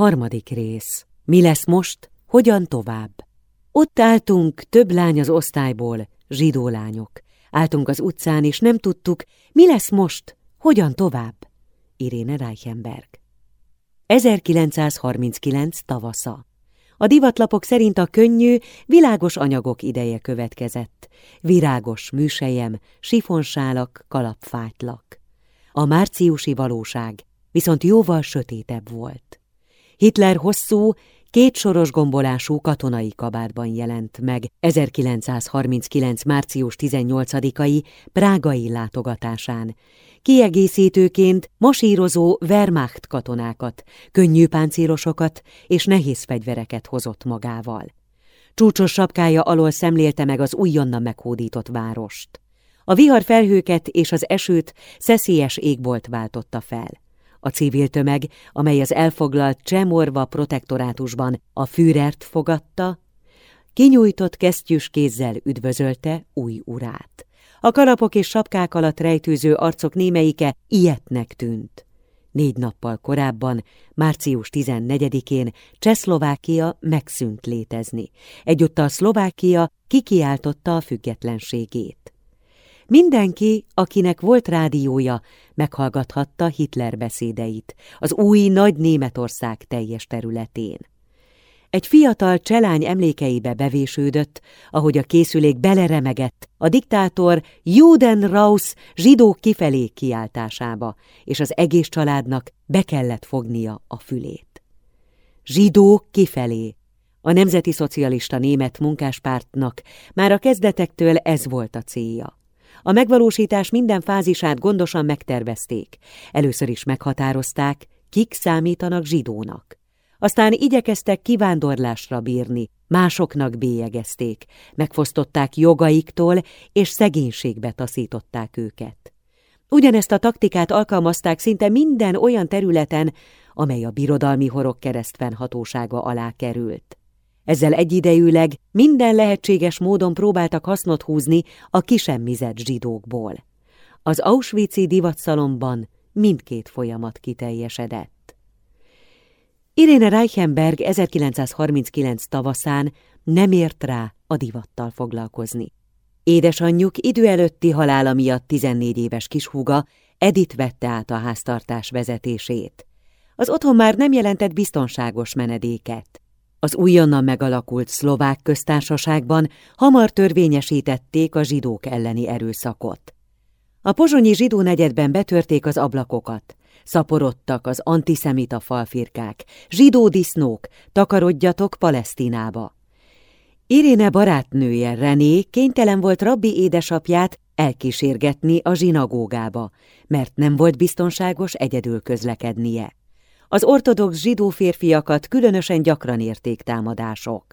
Harmadik rész. Mi lesz most? Hogyan tovább? Ott álltunk, több lány az osztályból, zsidó lányok. Álltunk az utcán, és nem tudtuk, mi lesz most, hogyan tovább. Iréne Reichenberg 1939 tavasza A divatlapok szerint a könnyű, világos anyagok ideje következett. Virágos műsejem, sifonsálak, kalapfájtlak. A márciusi valóság viszont jóval sötétebb volt. Hitler hosszú, kétsoros gombolású katonai kabátban jelent meg 1939. március 18-ai prágai látogatásán, kiegészítőként masírozó Wehrmacht katonákat, könnyű páncélosokat és nehéz fegyvereket hozott magával. Csúcsos sapkája alól szemlélte meg az újonnan meghódított várost. A vihar felhőket és az esőt szeszélyes égbolt váltotta fel. A civil tömeg, amely az elfoglalt Csemorva protektorátusban a Führert fogadta, kinyújtott kesztyűs kézzel üdvözölte új urát. A kalapok és sapkák alatt rejtőző arcok némeike ilyetnek tűnt. Négy nappal korábban, március 14-én Csehszlovákia megszűnt létezni. Egyúttal Szlovákia kikiáltotta a függetlenségét. Mindenki, akinek volt rádiója, meghallgathatta Hitler beszédeit az új nagy Németország teljes területén. Egy fiatal cselány emlékeibe bevésődött, ahogy a készülék beleremegett a diktátor Juden Raus zsidó kifelé kiáltásába, és az egész családnak be kellett fognia a fülét. Zsidó kifelé. A Nemzeti Szocialista Német Munkáspártnak már a kezdetektől ez volt a célja. A megvalósítás minden fázisát gondosan megtervezték. Először is meghatározták, kik számítanak zsidónak. Aztán igyekeztek kivándorlásra bírni, másoknak bélyegezték, megfosztották jogaiktól és szegénységbe taszították őket. Ugyanezt a taktikát alkalmazták szinte minden olyan területen, amely a birodalmi horog keresztfennhatósága alá került. Ezzel egyidejűleg minden lehetséges módon próbáltak hasznot húzni a kisemmizett zsidókból. Az Auschwitz-i divatszalomban mindkét folyamat kiteljesedett. Irene Reichenberg 1939 tavaszán nem ért rá a divattal foglalkozni. Édesanyjuk idő előtti halála miatt 14 éves kishúga Edith vette át a háztartás vezetését. Az otthon már nem jelentett biztonságos menedéket. Az újonnan megalakult szlovák köztársaságban hamar törvényesítették a zsidók elleni erőszakot. A pozsonyi zsidó negyedben betörték az ablakokat. Szaporodtak az antiszemita falfirkák, zsidó disznók, takarodjatok Palesztinába. Iréne barátnője René kénytelen volt rabbi édesapját elkísérgetni a zsinagógába, mert nem volt biztonságos egyedül közlekednie. Az ortodox zsidó férfiakat különösen gyakran érték támadások.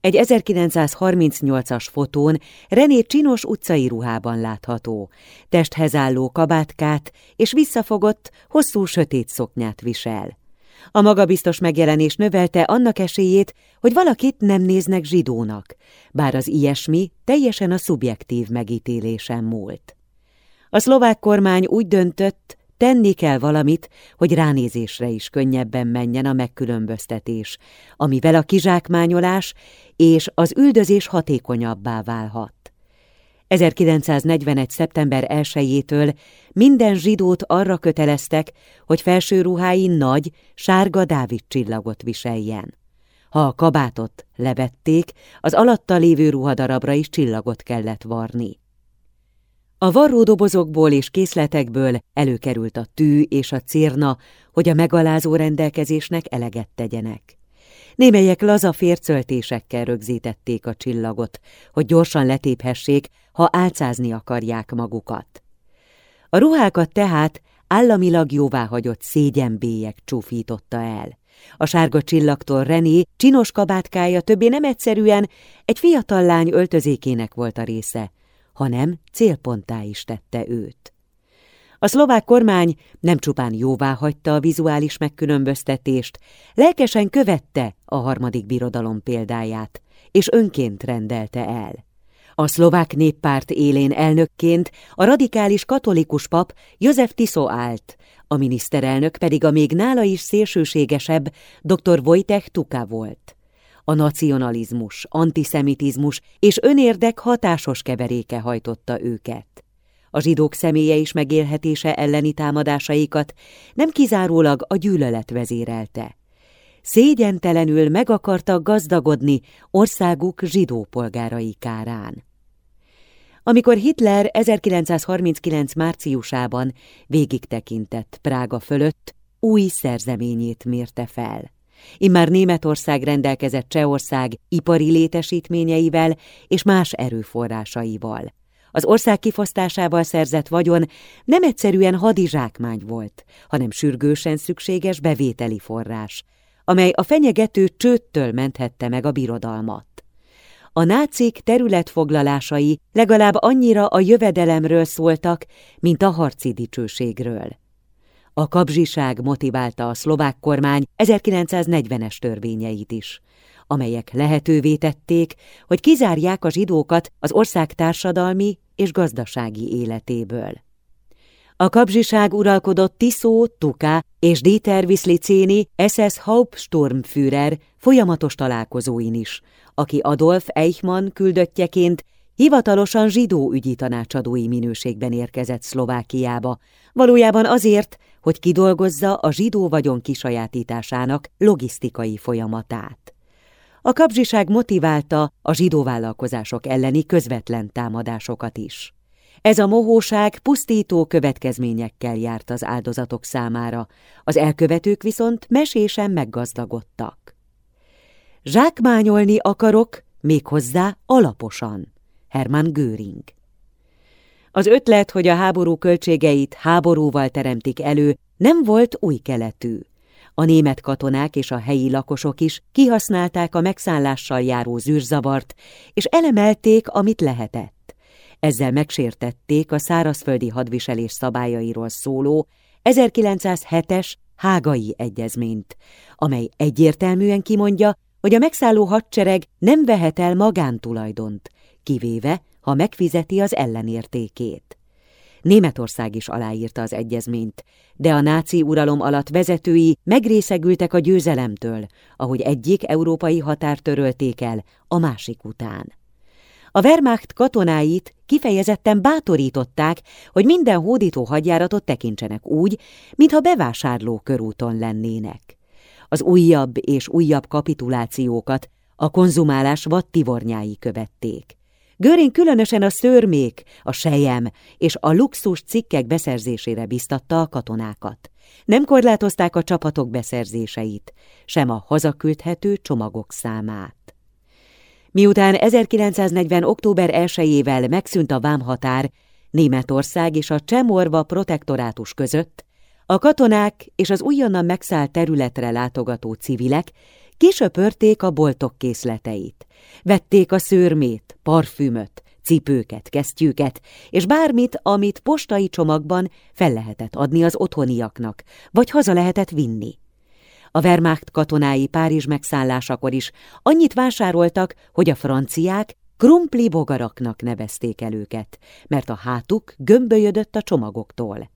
Egy 1938-as fotón René csinos utcai ruhában látható, testhez álló kabátkát és visszafogott, hosszú sötét szoknyát visel. A magabiztos megjelenés növelte annak esélyét, hogy valakit nem néznek zsidónak, bár az ilyesmi teljesen a szubjektív megítélésen múlt. A szlovák kormány úgy döntött, Tenni kell valamit, hogy ránézésre is könnyebben menjen a megkülönböztetés, amivel a kizsákmányolás és az üldözés hatékonyabbá válhat. 1941. szeptember 1-től minden zsidót arra köteleztek, hogy felső ruháin nagy, sárga Dávid csillagot viseljen. Ha a kabátot levették, az alatta lévő ruhadarabra is csillagot kellett varni. A varródobozokból és készletekből előkerült a tű és a cérna, hogy a megalázó rendelkezésnek eleget tegyenek. Némelyek laza fércöltésekkel rögzítették a csillagot, hogy gyorsan letéphessék, ha álcázni akarják magukat. A ruhákat tehát államilag jóváhagyott szégyenbélyek csúfította el. A sárga csillagtól René csinos kabátkája többé nem egyszerűen egy fiatal lány öltözékének volt a része, hanem célponttá is tette őt. A szlovák kormány nem csupán jóvá hagyta a vizuális megkülönböztetést, lelkesen követte a harmadik birodalom példáját, és önként rendelte el. A szlovák néppárt élén elnökként a radikális katolikus pap József Tiso állt, a miniszterelnök pedig a még nála is szélsőségesebb dr. Wojtek Tuka volt. A nacionalizmus, antiszemitizmus és önérdek hatásos keveréke hajtotta őket. A zsidók személye is megélhetése elleni támadásaikat nem kizárólag a gyűlölet vezérelte. Szégyentelenül meg akartak gazdagodni országuk zsidó polgárai kárán. Amikor Hitler 1939 márciusában végig tekintett Prága fölött, új szerzeményét mérte fel. Immár Németország rendelkezett Csehország ipari létesítményeivel és más erőforrásaival. Az ország kifosztásával szerzett vagyon nem egyszerűen hadizsákmány volt, hanem sürgősen szükséges bevételi forrás, amely a fenyegető csőttől menthette meg a birodalmat. A nácik területfoglalásai legalább annyira a jövedelemről szóltak, mint a harci dicsőségről. A kapzsiság motiválta a szlovák kormány 1940-es törvényeit is, amelyek lehetővé tették, hogy kizárják a zsidókat az ország társadalmi és gazdasági életéből. A kapzsiság uralkodott Tiszó, Tuká és Dieter Wislицéni SS Hauptsturmführer folyamatos találkozóin is, aki Adolf Eichmann küldöttjeként hivatalosan zsidó ügyi tanácsadói minőségben érkezett Szlovákiába, valójában azért, hogy kidolgozza a zsidó vagyon kisajátításának logisztikai folyamatát. A kapzsiság motiválta a zsidó vállalkozások elleni közvetlen támadásokat is. Ez a mohóság pusztító következményekkel járt az áldozatok számára, az elkövetők viszont mesésen meggazdagodtak. Zsákmányolni akarok, méghozzá alaposan. Hermann Göring Az ötlet, hogy a háború költségeit háborúval teremtik elő, nem volt új keletű. A német katonák és a helyi lakosok is kihasználták a megszállással járó zűrzavart, és elemelték, amit lehetett. Ezzel megsértették a szárazföldi hadviselés szabályairól szóló 1907-es Hágai Egyezményt, amely egyértelműen kimondja, hogy a megszálló hadsereg nem vehet el magántulajdont, kivéve, ha megfizeti az ellenértékét. Németország is aláírta az egyezményt, de a náci uralom alatt vezetői megrészegültek a győzelemtől, ahogy egyik európai határ törölték el a másik után. A Wehrmacht katonáit kifejezetten bátorították, hogy minden hódító hadjáratot tekintsenek úgy, mintha bevásárló körúton lennének. Az újabb és újabb kapitulációkat a konzumálás vadtivornyái követték. Göring különösen a szörmék, a sejem és a luxus cikkek beszerzésére biztatta a katonákat. Nem korlátozták a csapatok beszerzéseit, sem a hazaküldhető csomagok számát. Miután 1940. október 1-ével megszűnt a vámhatár Németország és a Csemorva protektorátus között, a katonák és az újonnan megszállt területre látogató civilek kisöpörték a boltok készleteit. Vették a szőrmét, parfümöt, cipőket, kesztyűket, és bármit, amit postai csomagban fel lehetett adni az otthoniaknak, vagy haza lehetett vinni. A Wehrmacht katonái Párizs megszállásakor is annyit vásároltak, hogy a franciák krumpli bogaraknak nevezték el őket, mert a hátuk gömbölyödött a csomagoktól.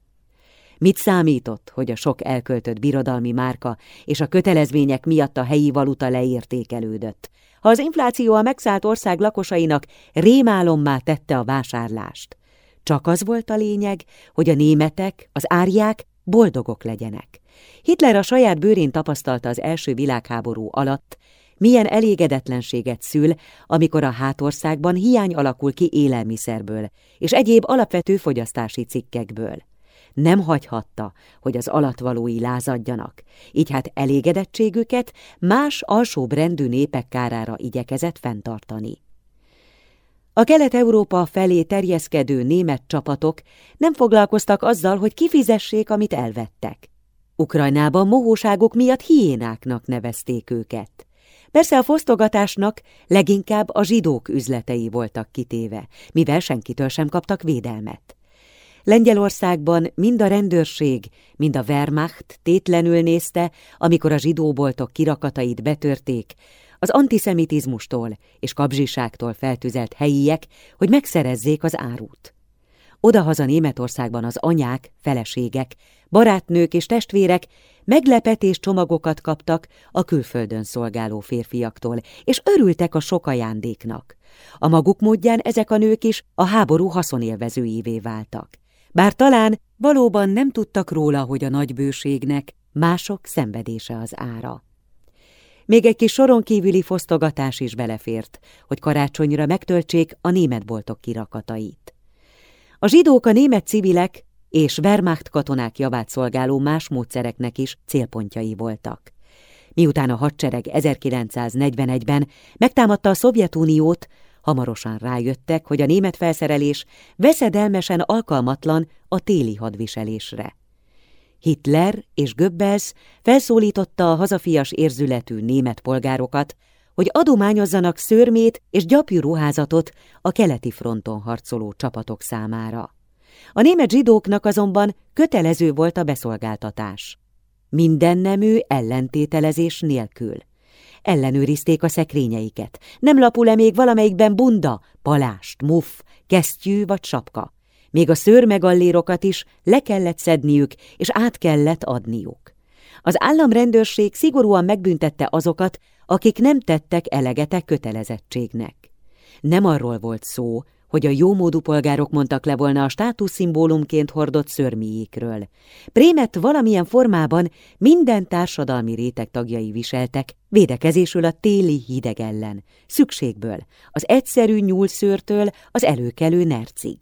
Mit számított, hogy a sok elköltött birodalmi márka és a kötelezmények miatt a helyi valuta leértékelődött? Ha az infláció a megszállt ország lakosainak rémálommá tette a vásárlást. Csak az volt a lényeg, hogy a németek, az árják boldogok legyenek. Hitler a saját bőrén tapasztalta az első világháború alatt, milyen elégedetlenséget szül, amikor a hátországban hiány alakul ki élelmiszerből és egyéb alapvető fogyasztási cikkekből nem hagyhatta, hogy az alatvalói lázadjanak, így hát elégedettségüket más alsóbb rendű népek kárára igyekezett fenntartani. A Kelet-Európa felé terjeszkedő német csapatok nem foglalkoztak azzal, hogy kifizessék, amit elvettek. Ukrajnában mohóságok miatt hiénáknak nevezték őket. Persze a fosztogatásnak leginkább a zsidók üzletei voltak kitéve, mivel senkitől sem kaptak védelmet. Lengyelországban mind a rendőrség, mind a Wehrmacht tétlenül nézte, amikor a zsidóboltok kirakatait betörték, az antiszemitizmustól és kabzsiságtól feltüzelt helyiek, hogy megszerezzék az árut. Odahaza Németországban az anyák, feleségek, barátnők és testvérek meglepetés csomagokat kaptak a külföldön szolgáló férfiaktól, és örültek a sok ajándéknak. A maguk módján ezek a nők is a háború haszonélvezőjévé váltak. Bár talán valóban nem tudtak róla, hogy a nagybőségnek mások szenvedése az ára. Még egy kis soron kívüli fosztogatás is belefért, hogy karácsonyra megtöltsék a német boltok kirakatait. A zsidók a német civilek és Wehrmacht katonák javát szolgáló más módszereknek is célpontjai voltak. Miután a hadsereg 1941-ben megtámadta a Szovjetuniót, hamarosan rájöttek, hogy a német felszerelés veszedelmesen alkalmatlan a téli hadviselésre. Hitler és Goebbels felszólította a hazafias érzületű német polgárokat, hogy adományozzanak szörmét és gyapjú ruházatot a keleti fronton harcoló csapatok számára. A német zsidóknak azonban kötelező volt a beszolgáltatás. Minden nemű ellentételezés nélkül. Ellenőrizték a szekrényeiket. Nem lapul-e még valamelyikben bunda, palást, muff, kesztyű vagy sapka? Még a szőrmegallérokat is le kellett szedniük, és át kellett adniuk. Az államrendőrség szigorúan megbüntette azokat, akik nem tettek elegetek kötelezettségnek. Nem arról volt szó, hogy a jómódú polgárok mondtak le volna a státuszszimbólumként hordott szörmiékről. Prémet valamilyen formában minden társadalmi réteg tagjai viseltek, védekezésül a téli hideg ellen, szükségből, az egyszerű nyúlszőrtől az előkelő nercig.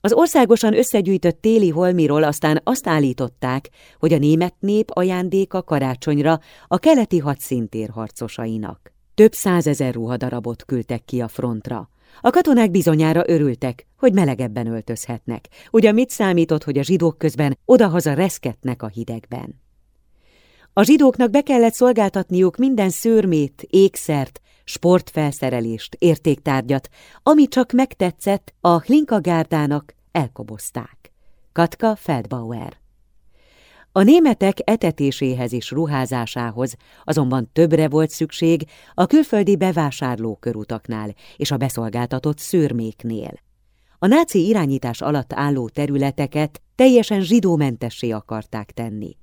Az országosan összegyűjtött téli holmiról aztán azt állították, hogy a német nép ajándéka karácsonyra a keleti hadszintér harcosainak. Több százezer ruhadarabot küldtek ki a frontra. A katonák bizonyára örültek, hogy melegebben öltözhetnek. Ugye mit számított, hogy a zsidók közben odahaza reszketnek a hidegben? A zsidóknak be kellett szolgáltatniuk minden szőrmét, ékszert, sportfelszerelést, értéktárgyat, ami csak megtetszett, a Hlinkagárdának elkobozták. Katka Feldbauer a németek etetéséhez és ruházásához azonban többre volt szükség a külföldi bevásárlókörutaknál és a beszolgáltatott szőrméknél. A náci irányítás alatt álló területeket teljesen zsidómentessé akarták tenni.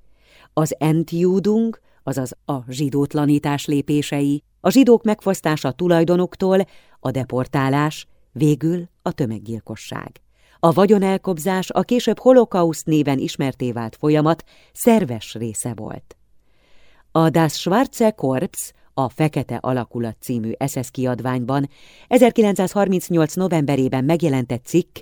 Az Entjudung, azaz a zsidótlanítás lépései, a zsidók megfosztása tulajdonoktól, a deportálás, végül a tömeggyilkosság. A vagyonelkobzás a később holokauszt néven ismerté vált folyamat szerves része volt. A Das Schwarze Korps, a Fekete Alakulat című SS kiadványban 1938. novemberében megjelentett cikk,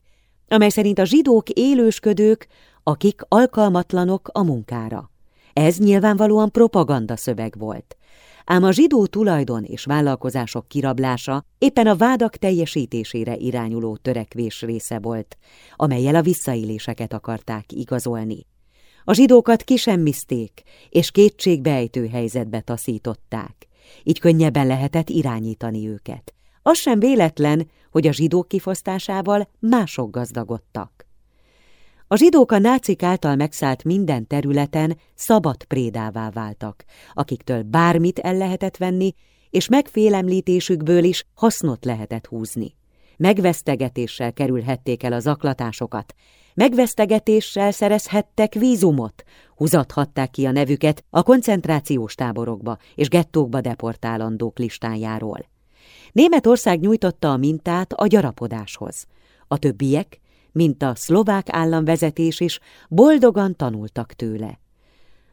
amely szerint a zsidók élősködők, akik alkalmatlanok a munkára. Ez nyilvánvalóan propaganda szöveg volt ám a zsidó tulajdon és vállalkozások kirablása éppen a vádak teljesítésére irányuló törekvés része volt, amelyel a visszaéléseket akarták igazolni. A zsidókat kisemmizték, és kétségbejtő helyzetbe taszították, így könnyebben lehetett irányítani őket. Az sem véletlen, hogy a zsidók kifosztásával mások gazdagodtak. A zsidók a nácik által megszállt minden területen szabad prédává váltak, akiktől bármit el lehetett venni, és megfélemlítésükből is hasznot lehetett húzni. Megvesztegetéssel kerülhették el a zaklatásokat, megvesztegetéssel szerezhettek vízumot, húzathatták ki a nevüket a koncentrációs táborokba és gettókba deportálandók listájáról. Németország nyújtotta a mintát a gyarapodáshoz. A többiek mint a szlovák államvezetés is, boldogan tanultak tőle.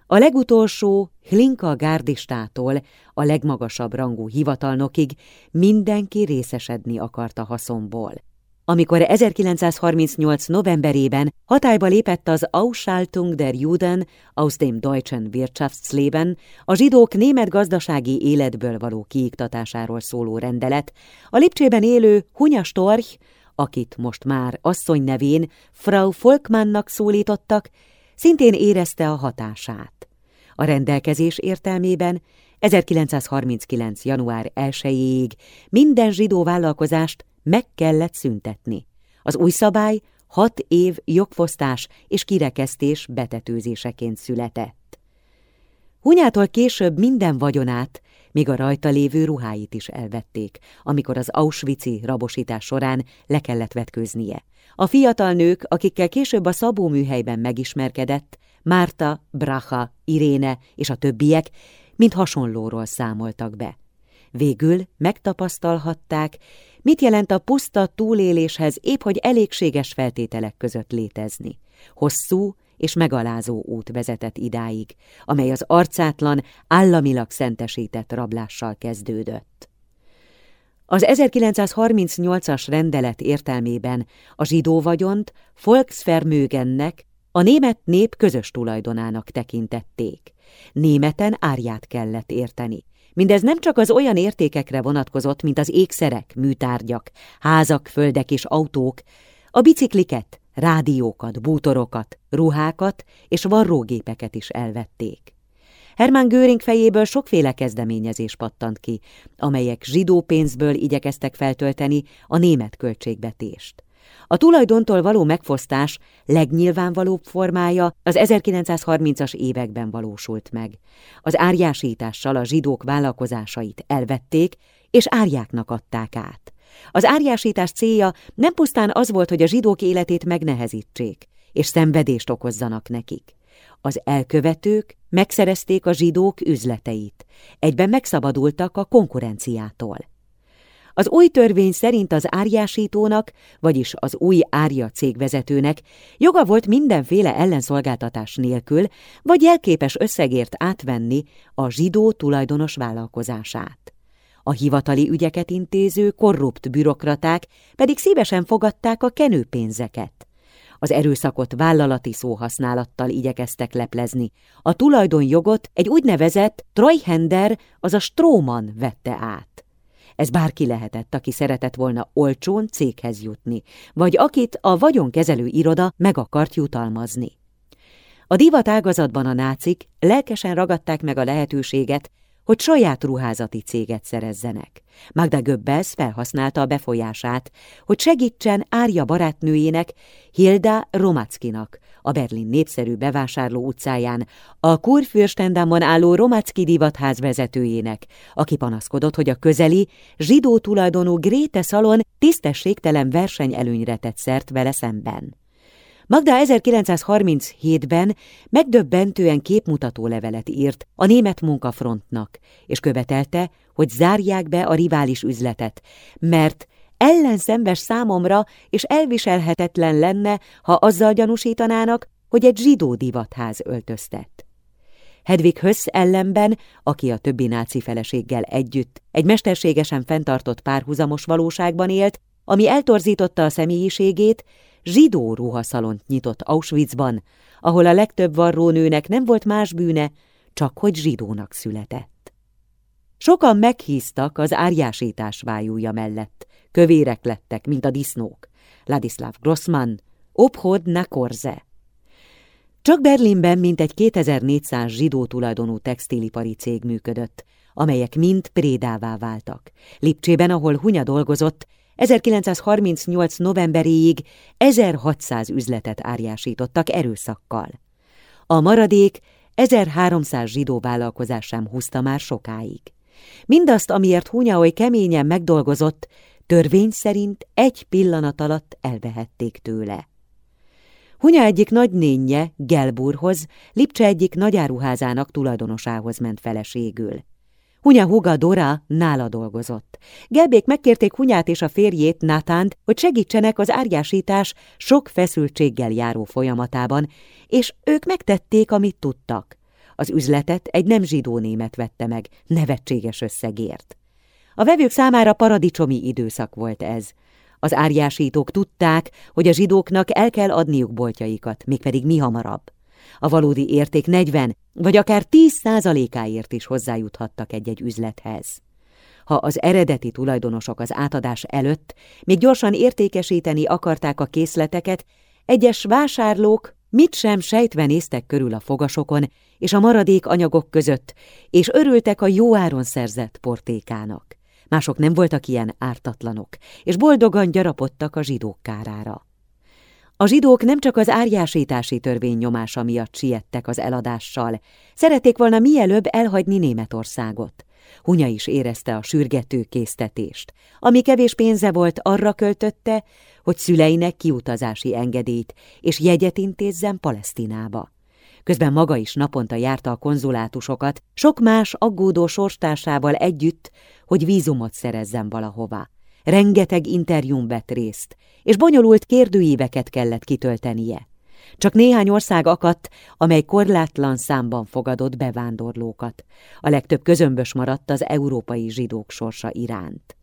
A legutolsó Hlinka gárdistától a legmagasabb rangú hivatalnokig mindenki részesedni akart a. Amikor 1938. novemberében hatályba lépett az Ausschaltung der Juden aus dem deutschen Wirtschaftsleben, a zsidók német gazdasági életből való kiiktatásáról szóló rendelet, a Lipcsében élő Hunya Storch, akit most már asszony nevén Frau Volkmannnak szólítottak, szintén érezte a hatását. A rendelkezés értelmében 1939. január 1-ig minden zsidó vállalkozást meg kellett szüntetni. Az új szabály hat év jogfosztás és kirekesztés betetőzéseként született. Hunyától később minden vagyonát míg a rajta lévő ruháit is elvették, amikor az Auschwitz-i rabosítás során le kellett vetkőznie. A fiatal nők, akikkel később a Szabó műhelyben megismerkedett, Márta, Bracha, Iréne és a többiek mind hasonlóról számoltak be. Végül megtapasztalhatták, mit jelent a puszta túléléshez épp hogy elégséges feltételek között létezni. Hosszú és megalázó út vezetett idáig, amely az arcátlan, államilag szentesített rablással kezdődött. Az 1938-as rendelet értelmében a zsidó vagyont Volksvermögennek, a német nép közös tulajdonának tekintették. Németen árját kellett érteni. Mindez nem csak az olyan értékekre vonatkozott, mint az ékszerek, műtárgyak, házak, földek és autók, a bicikliket, rádiókat, bútorokat, ruhákat és varrógépeket is elvették. Hermann Göring fejéből sokféle kezdeményezés pattant ki, amelyek zsidó pénzből igyekeztek feltölteni a német költségvetést. A tulajdontól való megfosztás legnyilvánvalóbb formája az 1930-as években valósult meg. Az árjásítással a zsidók vállalkozásait elvették, és árjáknak adták át. Az árjásítás célja nem pusztán az volt, hogy a zsidók életét megnehezítsék, és szenvedést okozzanak nekik. Az elkövetők megszerezték a zsidók üzleteit, egyben megszabadultak a konkurenciától. Az új törvény szerint az árjásítónak, vagyis az új árja cégvezetőnek joga volt mindenféle ellenszolgáltatás nélkül, vagy jelképes összegért átvenni a zsidó tulajdonos vállalkozását. A hivatali ügyeket intéző korrupt bürokraták pedig szívesen fogadták a kenőpénzeket. Az erőszakot vállalati szóhasználattal igyekeztek leplezni. A tulajdonjogot egy úgynevezett Treuhänder, a Stróman vette át. Ez bárki lehetett, aki szeretett volna olcsón céghez jutni, vagy akit a vagyonkezelő iroda meg akart jutalmazni. A divatágazatban a nácik lelkesen ragadták meg a lehetőséget, hogy saját ruházati céget szerezzenek. Magda Göbbels felhasználta a befolyását, hogy segítsen Árja barátnőjének, Hilda Romackinak, a Berlin népszerű bevásárló utcáján, a Kurfürstendammon álló Romacki divatház vezetőjének, aki panaszkodott, hogy a közeli, zsidó tulajdonú Gréte Szalon tisztességtelen versenyelőnyre tett szert vele szemben. Magda 1937-ben megdöbbentően képmutató levelet írt a német munkafrontnak, és követelte, hogy zárják be a rivális üzletet, mert ellenszembes számomra és elviselhetetlen lenne, ha azzal gyanúsítanának, hogy egy zsidó divatház öltöztet. Hedvig Hösz ellenben, aki a többi náci feleséggel együtt egy mesterségesen fenntartott párhuzamos valóságban élt, ami eltorzította a személyiségét, zsidó ruhaszalont nyitott Auschwitzban, ahol a legtöbb varrónőnek nem volt más bűne, csak hogy zsidónak született. Sokan meghíztak az árjásítás vájúja mellett, kövérek lettek, mint a disznók. Ladislav Grossman, Obhod Nakorze. Csak Berlinben mintegy 2400 zsidó tulajdonú textilipari cég működött, amelyek mind prédává váltak. Lipcsében, ahol Hunya dolgozott, 1938. novemberéig 1600 üzletet árjásítottak erőszakkal. A maradék 1300 zsidó vállalkozás sem húzta már sokáig. Mindazt, amiért oly keményen megdolgozott, törvény szerint egy pillanat alatt elvehették tőle. Hunya egyik nagynénje, Gelburhoz, Lipcse egyik nagyáruházának tulajdonosához ment feleségül. Hunya huga Dora nála dolgozott. Gelbék megkérték Hunyát és a férjét, Nátánt, hogy segítsenek az árgyásítás sok feszültséggel járó folyamatában, és ők megtették, amit tudtak. Az üzletet egy nem zsidó német vette meg, nevetséges összegért. A vevők számára paradicsomi időszak volt ez. Az árjásítók tudták, hogy a zsidóknak el kell adniuk boltjaikat, mégpedig mi hamarabb. A valódi érték 40 vagy akár 10 százalékáért is hozzájuthattak egy-egy üzlethez. Ha az eredeti tulajdonosok az átadás előtt még gyorsan értékesíteni akarták a készleteket, egyes vásárlók mit sem sejtve néztek körül a fogasokon és a maradék anyagok között, és örültek a jó áron szerzett portékának. Mások nem voltak ilyen ártatlanok, és boldogan gyarapodtak a zsidók kárára. A zsidók nem csak az árjásítási törvény nyomása miatt siettek az eladással, szerették volna mielőbb elhagyni Németországot. Hunya is érezte a sürgető késztetést. Ami kevés pénze volt, arra költötte, hogy szüleinek kiutazási engedélyt és jegyet intézzen Palesztinába. Közben maga is naponta járta a konzulátusokat, sok más aggódó sorstársával együtt, hogy vízumot szerezzen valahová. Rengeteg interjún vett részt, és bonyolult kérdőíveket kellett kitöltenie. Csak néhány ország akadt, amely korlátlan számban fogadott bevándorlókat. A legtöbb közömbös maradt az európai zsidók sorsa iránt.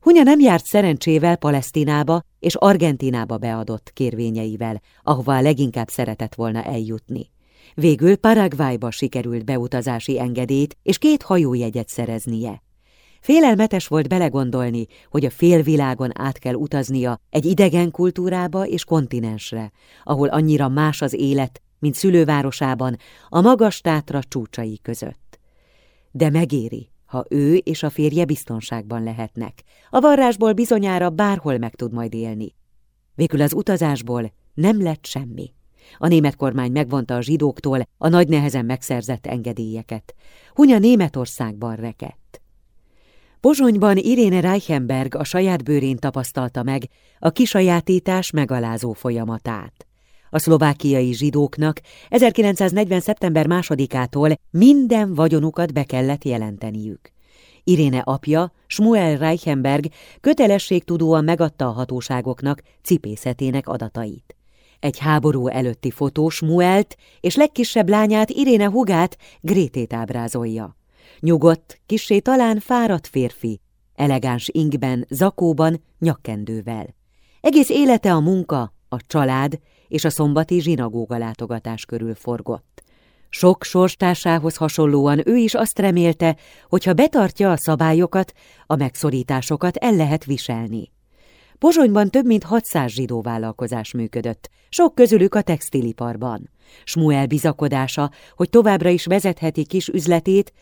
Hunya nem járt szerencsével Palesztinába és Argentinába beadott kérvényeivel, ahova a leginkább szeretett volna eljutni. Végül Paraguayba sikerült beutazási engedélyt és két hajójegyet szereznie. Félelmetes volt belegondolni, hogy a félvilágon át kell utaznia egy idegen kultúrába és kontinensre, ahol annyira más az élet, mint szülővárosában, a magas tátra csúcsai között. De megéri, ha ő és a férje biztonságban lehetnek. A varrásból bizonyára bárhol meg tud majd élni. Végül az utazásból nem lett semmi. A német kormány megvonta a zsidóktól a nagy nehezen megszerzett engedélyeket. Hunya Németországban rekett. Pozsonyban Iréne Reichenberg a saját bőrén tapasztalta meg a kisajátítás megalázó folyamatát. A szlovákiai zsidóknak 1940. szeptember másodikától minden vagyonukat be kellett jelenteniük. Iréne apja, Schmuel Reichenberg kötelességtudóan megadta a hatóságoknak cipészetének adatait. Egy háború előtti fotó Schmuelt és legkisebb lányát Iréne hugát Grétét ábrázolja. Nyugodt, kissé talán fáradt férfi, elegáns ingben, zakóban, nyakkendővel. Egész élete a munka, a család és a szombati zsinagóga látogatás körül forgott. Sok sorstársához hasonlóan ő is azt remélte, hogy ha betartja a szabályokat, a megszorításokat el lehet viselni. Pozsonyban több mint 600 zsidó vállalkozás működött, sok közülük a textiliparban. Smuel bizakodása, hogy továbbra is vezetheti kis üzletét,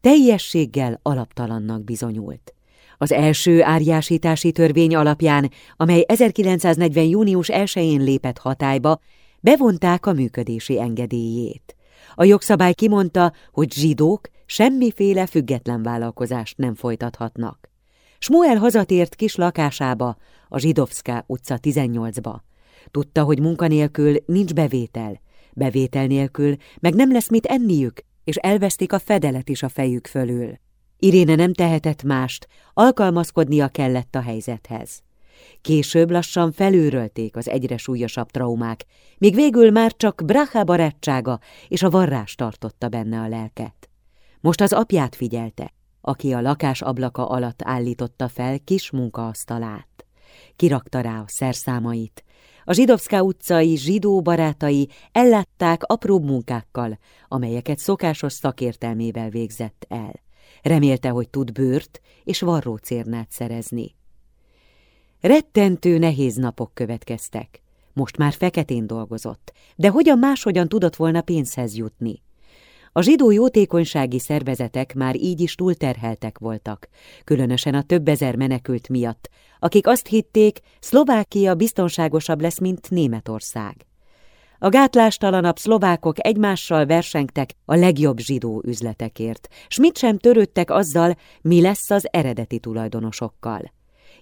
teljességgel alaptalannak bizonyult. Az első árjásítási törvény alapján, amely 1940. június 1-én lépett hatályba, bevonták a működési engedélyét. A jogszabály kimondta, hogy zsidók semmiféle független vállalkozást nem folytathatnak. Smuel hazatért kis lakásába, a Zsidovszká utca 18-ba. Tudta, hogy munkanélkül nincs bevétel, bevétel nélkül meg nem lesz mit enniük, és elvesztik a fedelet is a fejük fölül. Iréne nem tehetett mást, alkalmazkodnia kellett a helyzethez. Később lassan felőrölték az egyre súlyosabb traumák, míg végül már csak Braha barátsága és a varrás tartotta benne a lelket. Most az apját figyelte, aki a lakás ablaka alatt állította fel kis munkaasztalát. Kirakta rá a szerszámait, a Zsidovszká utcai zsidó barátai ellátták apróbb munkákkal, amelyeket szokásos szakértelmével végzett el. Remélte, hogy tud bőrt és varrócérnát szerezni. Rettentő nehéz napok következtek. Most már feketén dolgozott, de hogyan máshogyan tudott volna pénzhez jutni? A zsidó jótékonysági szervezetek már így is túlterheltek voltak, különösen a több ezer menekült miatt, akik azt hitték, Szlovákia biztonságosabb lesz, mint Németország. A gátlástalanabb szlovákok egymással versengtek a legjobb zsidó üzletekért, s mit sem törődtek azzal, mi lesz az eredeti tulajdonosokkal.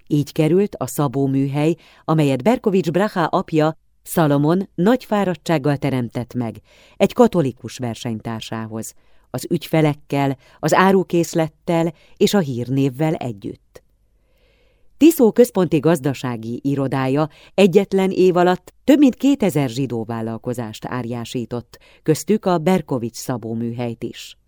Így került a Szabó műhely, amelyet Berkovics Braha apja Szalomon nagy fáradtsággal teremtett meg egy katolikus versenytársához, az ügyfelekkel, az árukészlettel és a hírnévvel együtt. Tiszó központi gazdasági irodája egyetlen év alatt több mint 2000 zsidó vállalkozást árjásított, köztük a Berkovics Szabó műhelyt is.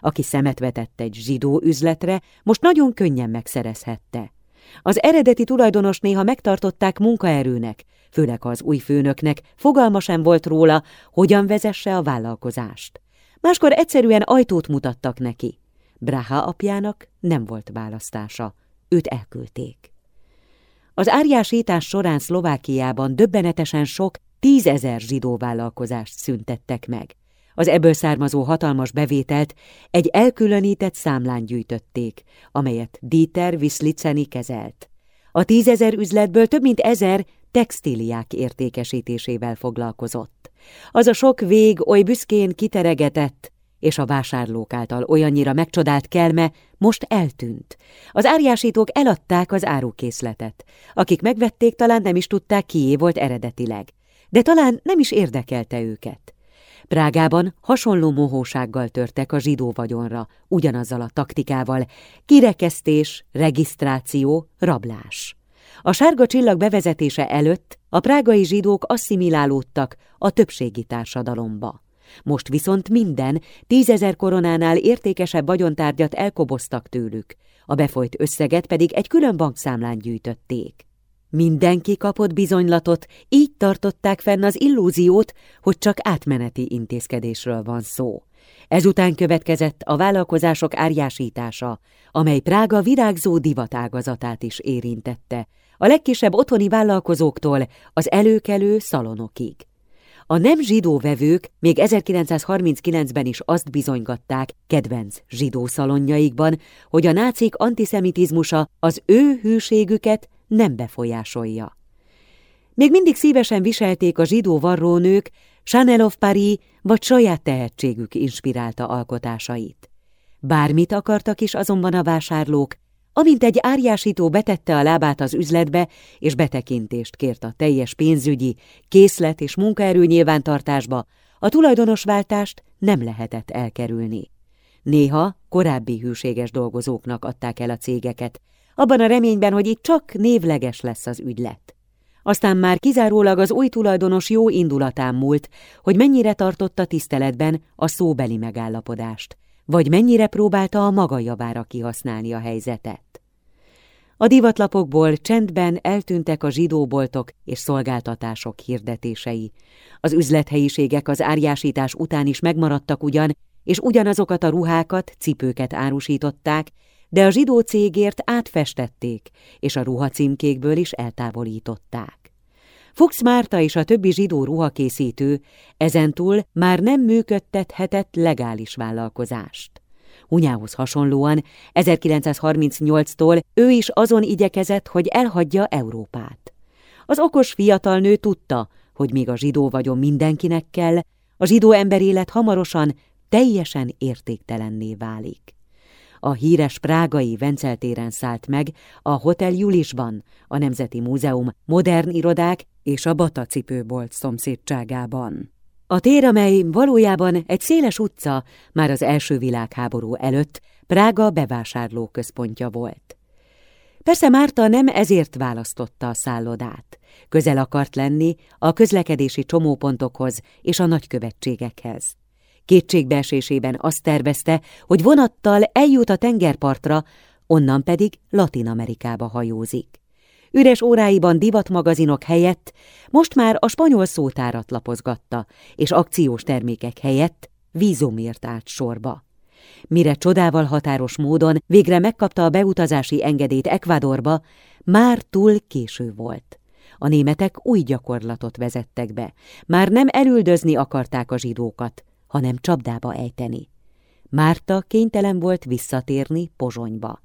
Aki szemet vetett egy zsidó üzletre, most nagyon könnyen megszerezhette. Az eredeti tulajdonos néha megtartották munkaerőnek, főleg az új főnöknek fogalma sem volt róla, hogyan vezesse a vállalkozást. Máskor egyszerűen ajtót mutattak neki. Braha apjának nem volt választása, őt elküldték. Az árjásítás során Szlovákiában döbbenetesen sok tízezer zsidó vállalkozást szüntettek meg. Az ebből származó hatalmas bevételt egy elkülönített számlán gyűjtötték, amelyet Dieter Wislitszeni kezelt. A tízezer üzletből több mint ezer textíliák értékesítésével foglalkozott. Az a sok vég oly büszkén kiteregetett, és a vásárlók által olyannyira megcsodált kelme most eltűnt. Az árjásítók eladták az árukészletet. Akik megvették, talán nem is tudták, kié volt eredetileg. De talán nem is érdekelte őket. Prágában hasonló mohósággal törtek a zsidó vagyonra, ugyanazzal a taktikával, kirekesztés, regisztráció, rablás. A sárga csillag bevezetése előtt a prágai zsidók asszimilálódtak a többségi társadalomba. Most viszont minden tízezer koronánál értékesebb vagyontárgyat elkoboztak tőlük, a befolyt összeget pedig egy külön bankszámlán gyűjtötték. Mindenki kapott bizonylatot, így tartották fenn az illúziót, hogy csak átmeneti intézkedésről van szó. Ezután következett a vállalkozások árjásítása, amely Prága virágzó divatágazatát is érintette, a legkisebb otthoni vállalkozóktól az előkelő szalonokig. A nem zsidó vevők még 1939-ben is azt bizonygatták kedvenc zsidó szalonjaikban, hogy a nácik antiszemitizmusa az ő hűségüket nem befolyásolja. Még mindig szívesen viselték a zsidó varrónők Chanel of Paris vagy saját tehetségük inspirálta alkotásait. Bármit akartak is azonban a vásárlók, amint egy árjásító betette a lábát az üzletbe, és betekintést kért a teljes pénzügyi, készlet és munkaerő nyilvántartásba, a tulajdonosváltást nem lehetett elkerülni. Néha korábbi hűséges dolgozóknak adták el a cégeket, abban a reményben, hogy itt csak névleges lesz az ügylet. Aztán már kizárólag az új tulajdonos jó indulatán múlt, hogy mennyire tartotta tiszteletben a szóbeli megállapodást, vagy mennyire próbálta a maga javára kihasználni a helyzetet. A divatlapokból csendben eltűntek a zsidóboltok és szolgáltatások hirdetései. Az üzlethelyiségek az árjásítás után is megmaradtak ugyan, és ugyanazokat a ruhákat, cipőket árusították, de a zsidó cégért átfestették, és a ruhacímkékből is eltávolították. Fuchs Márta és a többi zsidó ruhakészítő ezentúl már nem működtethetett legális vállalkozást. Hunyához hasonlóan 1938-tól ő is azon igyekezett, hogy elhagyja Európát. Az okos fiatal nő tudta, hogy még a zsidó vagyon mindenkinek kell, a zsidó emberélet hamarosan teljesen értéktelenné válik. A híres prágai Venceltéren szállt meg a Hotel Julisban, a Nemzeti Múzeum modern irodák és a Batacipőbolt szomszédságában. A tér, amely valójában egy széles utca, már az első világháború előtt Prága bevásárló központja volt. Persze Márta nem ezért választotta a szállodát. Közel akart lenni a közlekedési csomópontokhoz és a nagykövetségekhez. Kétségbeesésében azt tervezte, hogy vonattal eljut a tengerpartra, onnan pedig Latin Amerikába hajózik. Üres óráiban divatmagazinok helyett most már a spanyol szótárat lapozgatta, és akciós termékek helyett vízumért állt sorba. Mire csodával határos módon végre megkapta a beutazási engedélyt Ekvadorba, már túl késő volt. A németek új gyakorlatot vezettek be. Már nem elüldözni akarták a zsidókat, hanem csapdába ejteni. Márta kénytelen volt visszatérni Pozsonyba.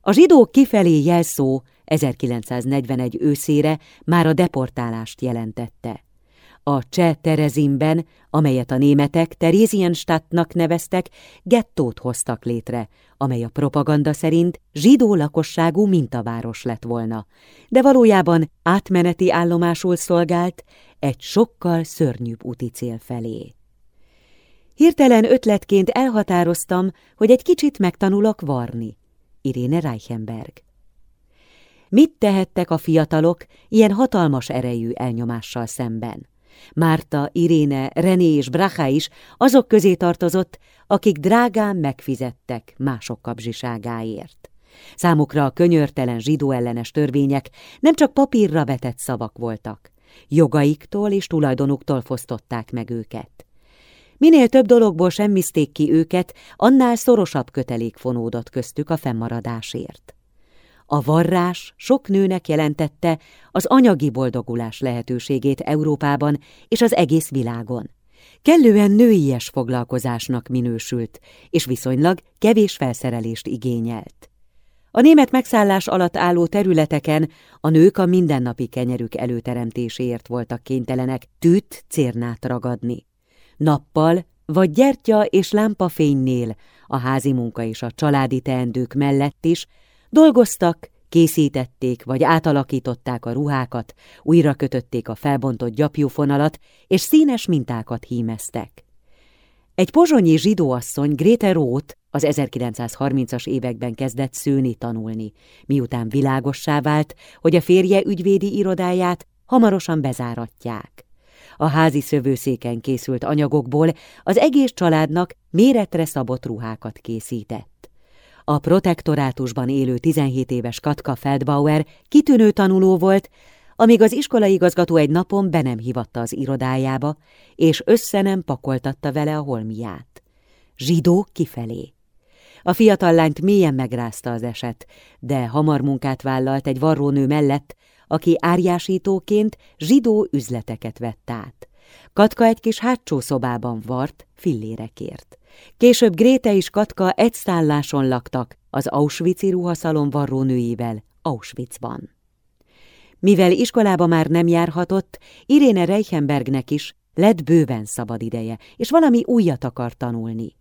A zsidók kifelé jelszó 1941 őszére már a deportálást jelentette. A cseh Terezinben, amelyet a németek Terézienstadtnak neveztek, gettót hoztak létre, amely a propaganda szerint zsidó lakosságú mintaváros lett volna, de valójában átmeneti állomásul szolgált egy sokkal szörnyűbb úti cél felé. Hirtelen ötletként elhatároztam, hogy egy kicsit megtanulok varni. Iréne Reichenberg Mit tehettek a fiatalok ilyen hatalmas erejű elnyomással szemben? Márta, Iréne, René és Bracha is azok közé tartozott, akik drágán megfizettek mások kapzsiságáért. Számukra a könyörtelen zsidó ellenes törvények nem csak papírra vetett szavak voltak. Jogaiktól és tulajdonuktól fosztották meg őket. Minél több dologból semmizték ki őket, annál szorosabb kötelék fonódott köztük a fennmaradásért. A varrás sok nőnek jelentette az anyagi boldogulás lehetőségét Európában és az egész világon. Kellően nőies foglalkozásnak minősült, és viszonylag kevés felszerelést igényelt. A német megszállás alatt álló területeken a nők a mindennapi kenyerük előteremtéséért voltak kénytelenek tűt cérnát ragadni. Nappal vagy gyertya és lámpafénynél, a házi munka és a családi teendők mellett is, dolgoztak, készítették vagy átalakították a ruhákat, újra kötötték a felbontott gyapjúfonalat, és színes mintákat hímeztek. Egy pozsonyi zsidóasszony Grete Roth az 1930-as években kezdett szőni tanulni, miután világossá vált, hogy a férje ügyvédi irodáját hamarosan bezáratják. A házi szövőszéken készült anyagokból az egész családnak méretre szabott ruhákat készített. A protektorátusban élő 17 éves Katka Feldbauer kitűnő tanuló volt, amíg az iskolaigazgató egy napon be nem hivatta az irodájába, és össze nem pakoltatta vele a holmiát. Zsidó kifelé. A fiatal lányt mélyen megrázta az eset, de hamar munkát vállalt egy varrónő mellett, aki árjásítóként zsidó üzleteket vett át. Katka egy kis hátsó szobában vart, fillérekért. Később Gréte és Katka egy szálláson laktak az Auschwitz-i ruhaszalon varrónőivel Auschwitzban. Mivel iskolába már nem járhatott, Iréne Reichenbergnek is lett bőven szabad ideje, és valami újat akar tanulni.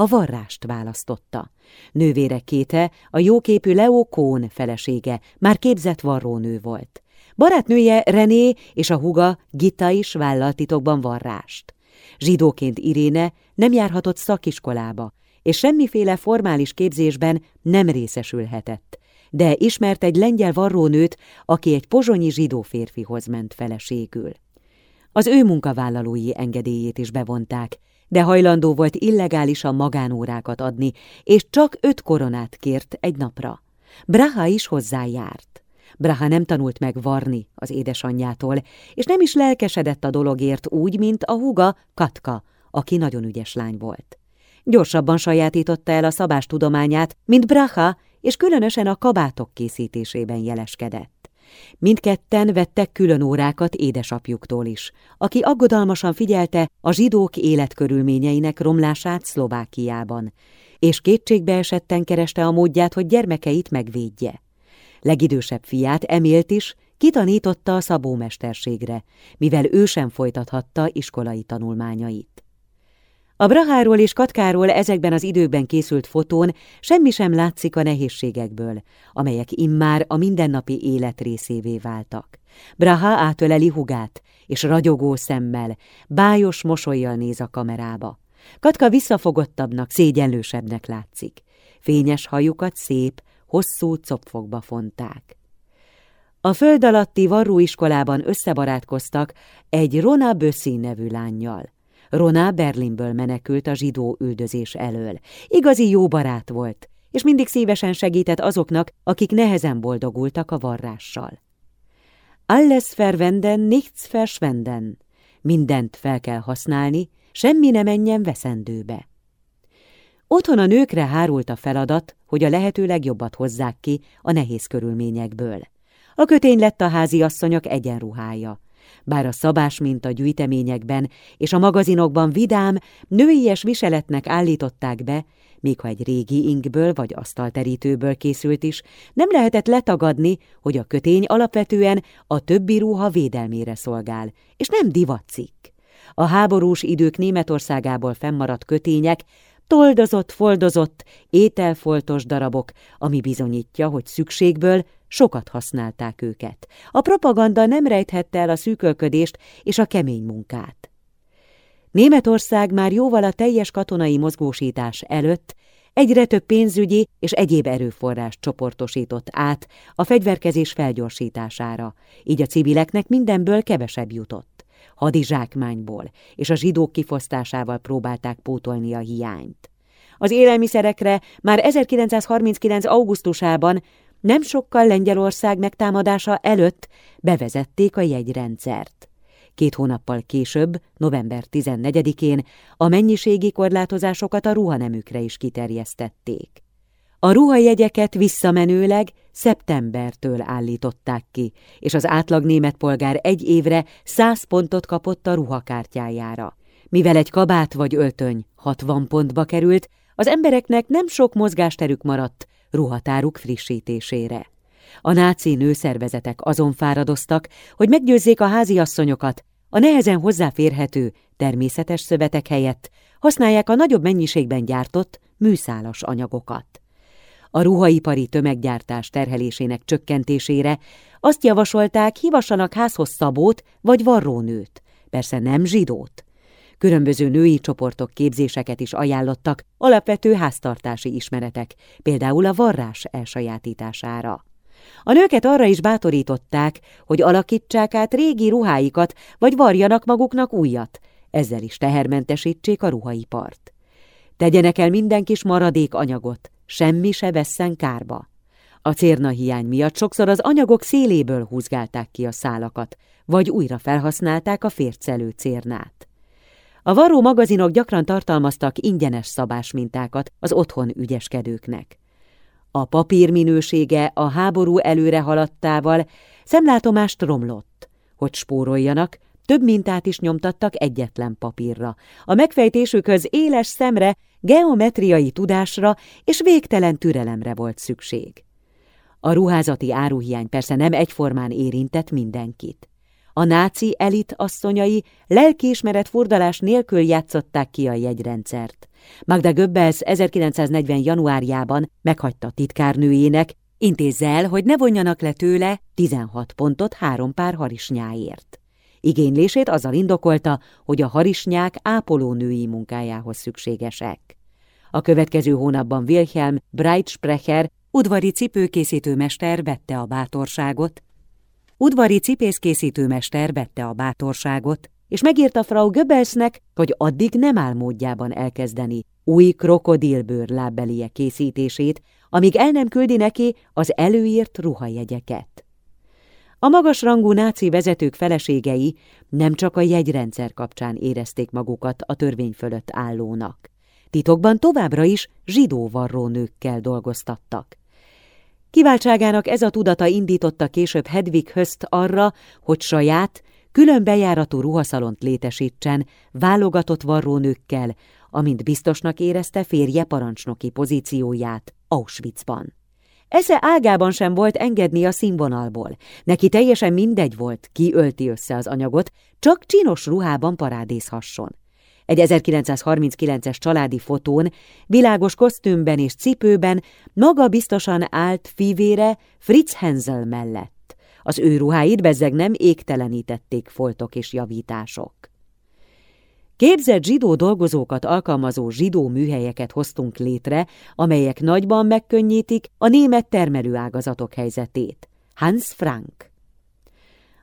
A varrást választotta. Nővére Kéte, a jóképű Leo Kohn felesége, már képzett varrónő volt. Barátnője René és a huga Gitta is vállalt titokban varrást. Zsidóként Iréne nem járhatott szakiskolába, és semmiféle formális képzésben nem részesülhetett, de ismert egy lengyel varrónőt, aki egy pozsonyi zsidó férfihoz ment feleségül. Az ő munkavállalói engedélyét is bevonták, de hajlandó volt illegálisan magánórákat adni, és csak öt koronát kért egy napra. Braha is hozzájárt. Braha nem tanult meg varni az édesanyjától, és nem is lelkesedett a dologért úgy, mint a húga Katka, aki nagyon ügyes lány volt. Gyorsabban sajátította el a szabás tudományát, mint Braha, és különösen a kabátok készítésében jeleskedett. Mindketten vettek külön órákat édesapjuktól is, aki aggodalmasan figyelte a zsidók életkörülményeinek romlását Szlovákiában, és kétségbe esetten kereste a módját, hogy gyermekeit megvédje. Legidősebb fiát, Emilt is, kitanította a szabómesterségre, mivel ő sem folytathatta iskolai tanulmányait. A Braháról és Katkáról ezekben az időkben készült fotón semmi sem látszik a nehézségekből, amelyek immár a mindennapi élet részévé váltak. Braha átöleli hugát, és ragyogó szemmel, bájos mosolyjal néz a kamerába. Katka visszafogottabbnak, szégyenlősebbnek látszik. Fényes hajukat szép, hosszú copfokba fonták. A föld alatti varróiskolában összebarátkoztak egy Rona Böszi nevű lányjal. Rona Berlinből menekült a zsidó üldözés elől. Igazi jó barát volt, és mindig szívesen segített azoknak, akik nehezen boldogultak a varrással. Alles verwenden, nichts verschwenden. Mindent fel kell használni, semmi ne menjen veszendőbe. Otthon a nőkre hárult a feladat, hogy a lehető legjobbat hozzák ki a nehéz körülményekből. A kötény lett a háziasszonyok egyenruhája bár a szabás minta gyűjteményekben és a magazinokban vidám, nőies viseletnek állították be, még ha egy régi inkből vagy asztalterítőből készült is, nem lehetett letagadni, hogy a kötény alapvetően a többi ruha védelmére szolgál, és nem divatcikk. A háborús idők Németországából fennmaradt kötények toldozott, foldozott, ételfoltos darabok, ami bizonyítja, hogy szükségből sokat használták őket. A propaganda nem rejthette el a szűkölködést és a kemény munkát. Németország már jóval a teljes katonai mozgósítás előtt egyre több pénzügyi és egyéb erőforrást csoportosított át a fegyverkezés felgyorsítására, így a civileknek mindenből kevesebb jutott hadizsákmányból és a zsidók kifosztásával próbálták pótolni a hiányt. Az élelmiszerekre már 1939. augusztusában, nem sokkal Lengyelország megtámadása előtt bevezették a jegyrendszert. Két hónappal később, november 14-én a mennyiségi korlátozásokat a ruhanemükre is kiterjesztették. A ruhajegyeket visszamenőleg szeptembertől állították ki, és az átlag német polgár egy évre száz pontot kapott a ruhakártyájára. Mivel egy kabát vagy öltöny 60 pontba került, az embereknek nem sok mozgásterük maradt ruhatáruk frissítésére. A náci nőszervezetek azon fáradoztak, hogy meggyőzzék a háziasszonyokat, A nehezen hozzáférhető, természetes szövetek helyett használják a nagyobb mennyiségben gyártott, műszálas anyagokat. A ruhaipari tömeggyártás terhelésének csökkentésére azt javasolták, hívassanak házhoz szabót vagy varrónőt, persze nem zsidót. Különböző női csoportok képzéseket is ajánlottak, alapvető háztartási ismeretek, például a varrás elsajátítására. A nőket arra is bátorították, hogy alakítsák át régi ruháikat, vagy varjanak maguknak újat, ezzel is tehermentesítsék a ruhaipart. Tegyenek el minden kis maradék anyagot, semmi se vesszen kárba. A cérna hiány miatt sokszor az anyagok széléből húzgálták ki a szálakat, vagy újra felhasználták a fércelő cérnát. A varó magazinok gyakran tartalmaztak ingyenes szabás mintákat az otthon ügyeskedőknek. A papír minősége a háború előre haladtával szemlátomást romlott. Hogy spóroljanak, több mintát is nyomtattak egyetlen papírra. A megfejtésükhöz éles szemre, geometriai tudásra és végtelen türelemre volt szükség. A ruházati áruhiány persze nem egyformán érintett mindenkit. A náci elit asszonyai lelkiismeret furdalás nélkül játszották ki a jegyrendszert. Magda Goebbels 1940. januárjában meghagyta titkárnőjének, intézze el, hogy ne vonjanak le tőle 16 pontot három pár harisnyáért. Igénylését azzal indokolta, hogy a harisnyák ápolónői munkájához szükségesek. A következő hónapban Wilhelm Breitsprecher udvari cipőkészítőmester vette a bátorságot, udvari cipészkészítőmester vette a bátorságot, és megírta Frau Goebbelsnek, hogy addig nem áll módjában elkezdeni új krokodilbőr lábbelie készítését, amíg el nem küldi neki az előírt ruhajegyeket. A magasrangú náci vezetők feleségei nem csak a jegyrendszer kapcsán érezték magukat a törvény fölött állónak. Titokban továbbra is zsidó varrónőkkel dolgoztattak. Kiváltságának ez a tudata indította később Hedvig Höst arra, hogy saját, külön bejáratú ruhaszalont létesítsen válogatott varrónőkkel, amint biztosnak érezte férje parancsnoki pozícióját Auschwitzban. Esze ágában sem volt engedni a színvonalból. Neki teljesen mindegy volt, ki ölti össze az anyagot, csak csinos ruhában parádézhasson. Egy 1939-es családi fotón, világos kosztümben és cipőben maga biztosan állt fivére Fritz Hensel mellett. Az ő ruháit bezzeg nem égtelenítették foltok és javítások. Képzett zsidó dolgozókat alkalmazó zsidó műhelyeket hoztunk létre, amelyek nagyban megkönnyítik a német termelőágazatok helyzetét. Hans Frank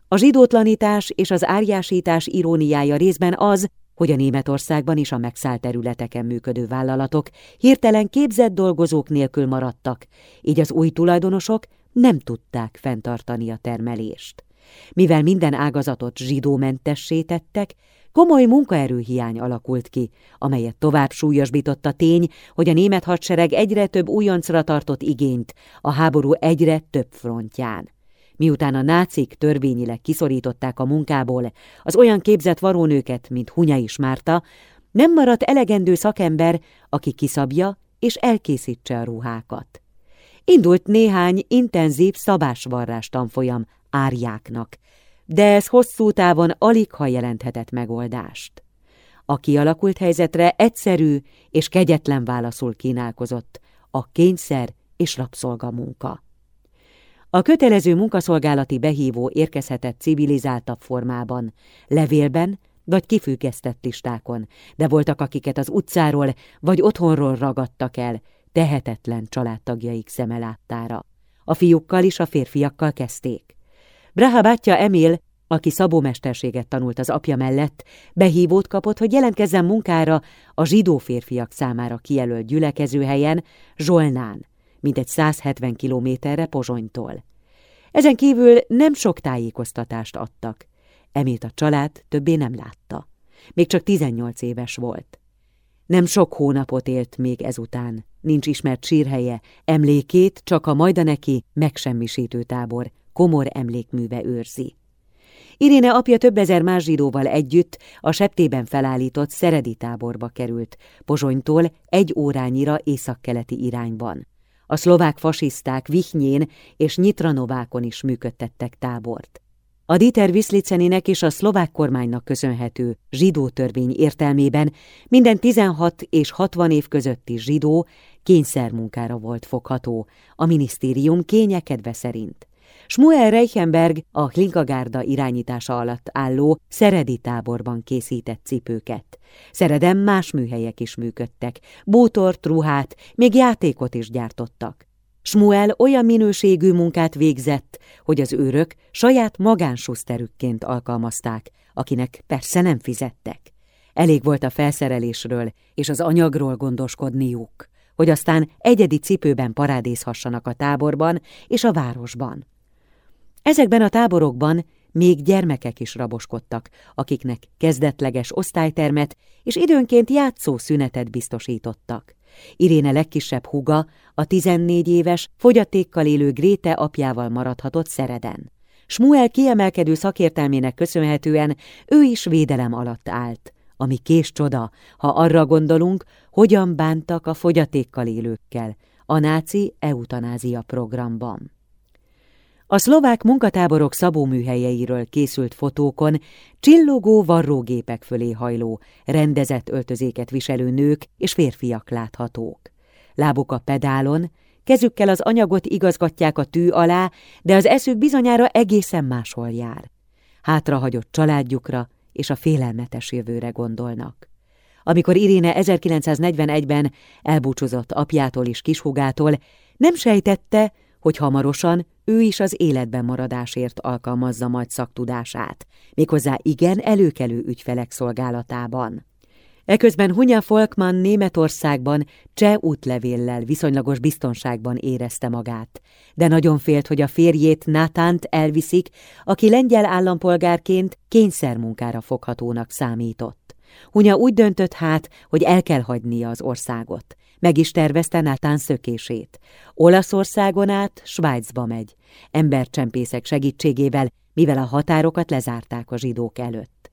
A zsidótlanítás és az árjásítás iróniája részben az, hogy a Németországban is a megszállt területeken működő vállalatok hirtelen képzett dolgozók nélkül maradtak, így az új tulajdonosok nem tudták fenntartani a termelést. Mivel minden ágazatot zsidómentessé tettek, komoly munkaerőhiány alakult ki, amelyet tovább súlyosbított a tény, hogy a német hadsereg egyre több újoncra tartott igényt a háború egyre több frontján. Miután a nácik törvényileg kiszorították a munkából az olyan képzett varónőket, mint is Márta, nem maradt elegendő szakember, aki kiszabja és elkészítse a ruhákat. Indult néhány intenzív szabásvarrás tanfolyam árjáknak, de ez hosszú távon alig ha jelenthetett megoldást. A kialakult helyzetre egyszerű és kegyetlen válaszul kínálkozott a kényszer és rabszolgamunka. A kötelező munkaszolgálati behívó érkezhetett civilizáltabb formában, levélben vagy kifüggesztett listákon, de voltak, akiket az utcáról vagy otthonról ragadtak el, tehetetlen családtagjaik szeme láttára. A fiúkkal is a férfiakkal kezdték. Braha bátyja Emil, aki szabómesterséget tanult az apja mellett, behívót kapott, hogy jelentkezzen munkára a zsidó férfiak számára kijelölt gyülekezőhelyen, Zsolnán, mintegy 170 kilométerre Pozsonytól. Ezen kívül nem sok tájékoztatást adtak. Emét a család többé nem látta. Még csak 18 éves volt. Nem sok hónapot élt még ezután, nincs ismert sírhelye, emlékét csak a majdaneki megsemmisítő tábor, komor emlékműve őrzi. Iréne apja több ezer más zsidóval együtt a septében felállított Szeredi táborba került, Pozsonytól egy órányira északkeleti irányban. A szlovák fasiszták Vihnyén és Nyitranovákon is működtettek tábort. A Dieter Viszliceninek és a szlovák kormánynak köszönhető zsidó törvény értelmében minden 16 és 60 év közötti zsidó kényszermunkára volt fogható, a minisztérium kénye kedve szerint. Schmuel Reichenberg a Klinkagárda irányítása alatt álló Szeredi táborban készített cipőket. Szereden más műhelyek is működtek, bútort, ruhát, még játékot is gyártottak. Smuel olyan minőségű munkát végzett, hogy az őrök saját magánsuszterükként alkalmazták, akinek persze nem fizettek. Elég volt a felszerelésről és az anyagról gondoskodniuk, hogy aztán egyedi cipőben parádézhassanak a táborban és a városban. Ezekben a táborokban még gyermekek is raboskodtak, akiknek kezdetleges osztálytermet és időnként játszó szünetet biztosítottak. Iréne legkisebb húga, a 14 éves, fogyatékkal élő Gréte apjával maradhatott Szereden. Smuel kiemelkedő szakértelmének köszönhetően ő is védelem alatt állt, ami kés csoda, ha arra gondolunk, hogyan bántak a fogyatékkal élőkkel a náci eutanázia programban. A szlovák munkatáborok szabóműhelyeiről készült fotókon csillogó varrógépek fölé hajló, rendezett öltözéket viselő nők és férfiak láthatók. Lábuk a pedálon, kezükkel az anyagot igazgatják a tű alá, de az eszük bizonyára egészen máshol jár. Hátrahagyott családjukra és a félelmetes jövőre gondolnak. Amikor Iréne 1941-ben elbúcsúzott apjától és kishugától, nem sejtette, hogy hamarosan ő is az életben maradásért alkalmazza majd szaktudását, méghozzá igen előkelő ügyfelek szolgálatában. Eközben Hunya Folkman Németországban cseh útlevéllel viszonylagos biztonságban érezte magát, de nagyon félt, hogy a férjét Nátánt elviszik, aki lengyel állampolgárként kényszermunkára foghatónak számított. Hunya úgy döntött hát, hogy el kell hagynia az országot. Meg is tervezte Nátán szökését. Olaszországon át Svájcba megy, embercsempészek segítségével, mivel a határokat lezárták a zsidók előtt.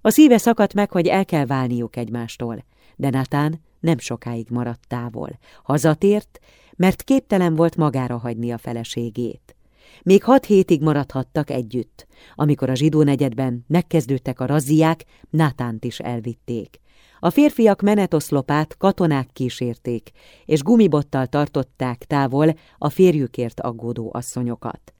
A szíve szakadt meg, hogy el kell válniuk egymástól, de Natán nem sokáig maradt távol. Hazatért, mert képtelen volt magára hagyni a feleségét. Még hat hétig maradhattak együtt. Amikor a zsidó negyedben megkezdődtek a razziák, Nátánt is elvitték. A férfiak menetoszlopát katonák kísérték, és gumibottal tartották távol a férjükért aggódó asszonyokat.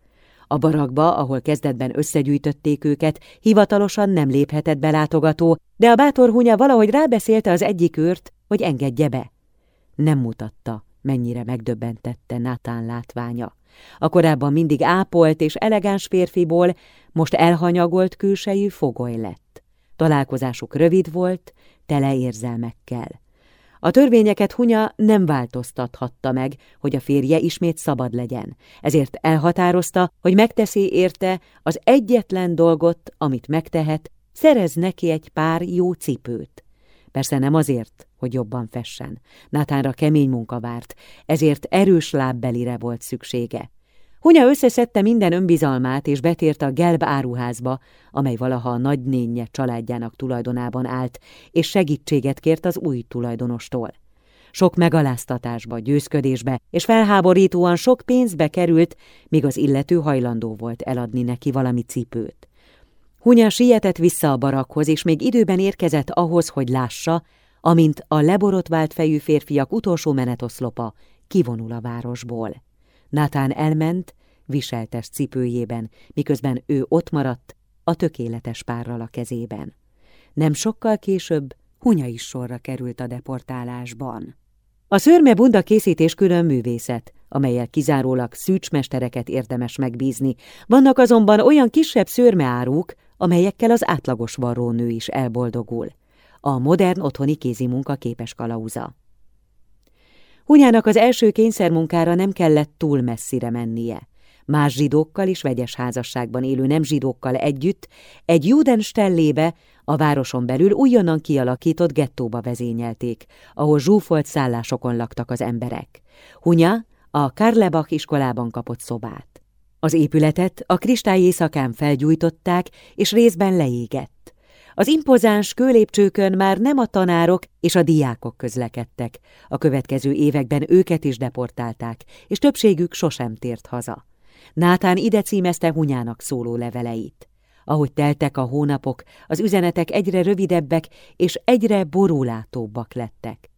A barakba, ahol kezdetben összegyűjtötték őket, hivatalosan nem léphetett belátogató, de a bátor hunya valahogy rábeszélte az egyik őrt, hogy engedje be. Nem mutatta, mennyire megdöbbentette Natán látványa. A korábban mindig ápolt és elegáns férfiból most elhanyagolt külsejű fogoly lett. Találkozásuk rövid volt, tele érzelmekkel. A törvényeket Hunya nem változtathatta meg, hogy a férje ismét szabad legyen, ezért elhatározta, hogy megteszi érte az egyetlen dolgot, amit megtehet, szerez neki egy pár jó cipőt. Persze nem azért, hogy jobban fessen. Nátánra kemény munka várt, ezért erős lábbelire volt szüksége. Hunya összeszedte minden önbizalmát, és betért a Gelb áruházba, amely valaha a nagynénye családjának tulajdonában állt, és segítséget kért az új tulajdonostól. Sok megaláztatásba, győzködésbe és felháborítóan sok pénzbe került, míg az illető hajlandó volt eladni neki valami cipőt. Hunya sietett vissza a barakhoz, és még időben érkezett ahhoz, hogy lássa, amint a leborotvált fejű férfiak utolsó menetoszlopa kivonul a városból. Nátán elment, viseltes cipőjében, miközben ő ott maradt, a tökéletes párral a kezében. Nem sokkal később Hunya is sorra került a deportálásban. A szörme bunda készítés külön művészet, amelyel kizárólag szűcsmestereket érdemes megbízni. Vannak azonban olyan kisebb szőrmeáruk, amelyekkel az átlagos varrónő is elboldogul. A modern otthoni kézimunka képes kalauza. Hunyának az első kényszermunkára nem kellett túl messzire mennie. Más zsidókkal és vegyes házasságban élő nem zsidókkal együtt egy Judenstellébe, a városon belül újonnan kialakított gettóba vezényelték, ahol zsúfolt szállásokon laktak az emberek. Hunya a Karlebach iskolában kapott szobát. Az épületet a kristály éjszakán felgyújtották, és részben leégett. Az impozáns kőlépcsőkön már nem a tanárok és a diákok közlekedtek. A következő években őket is deportálták, és többségük sosem tért haza. Nátán ide címezte Hunyának szóló leveleit. Ahogy teltek a hónapok, az üzenetek egyre rövidebbek és egyre borulátóbbak lettek.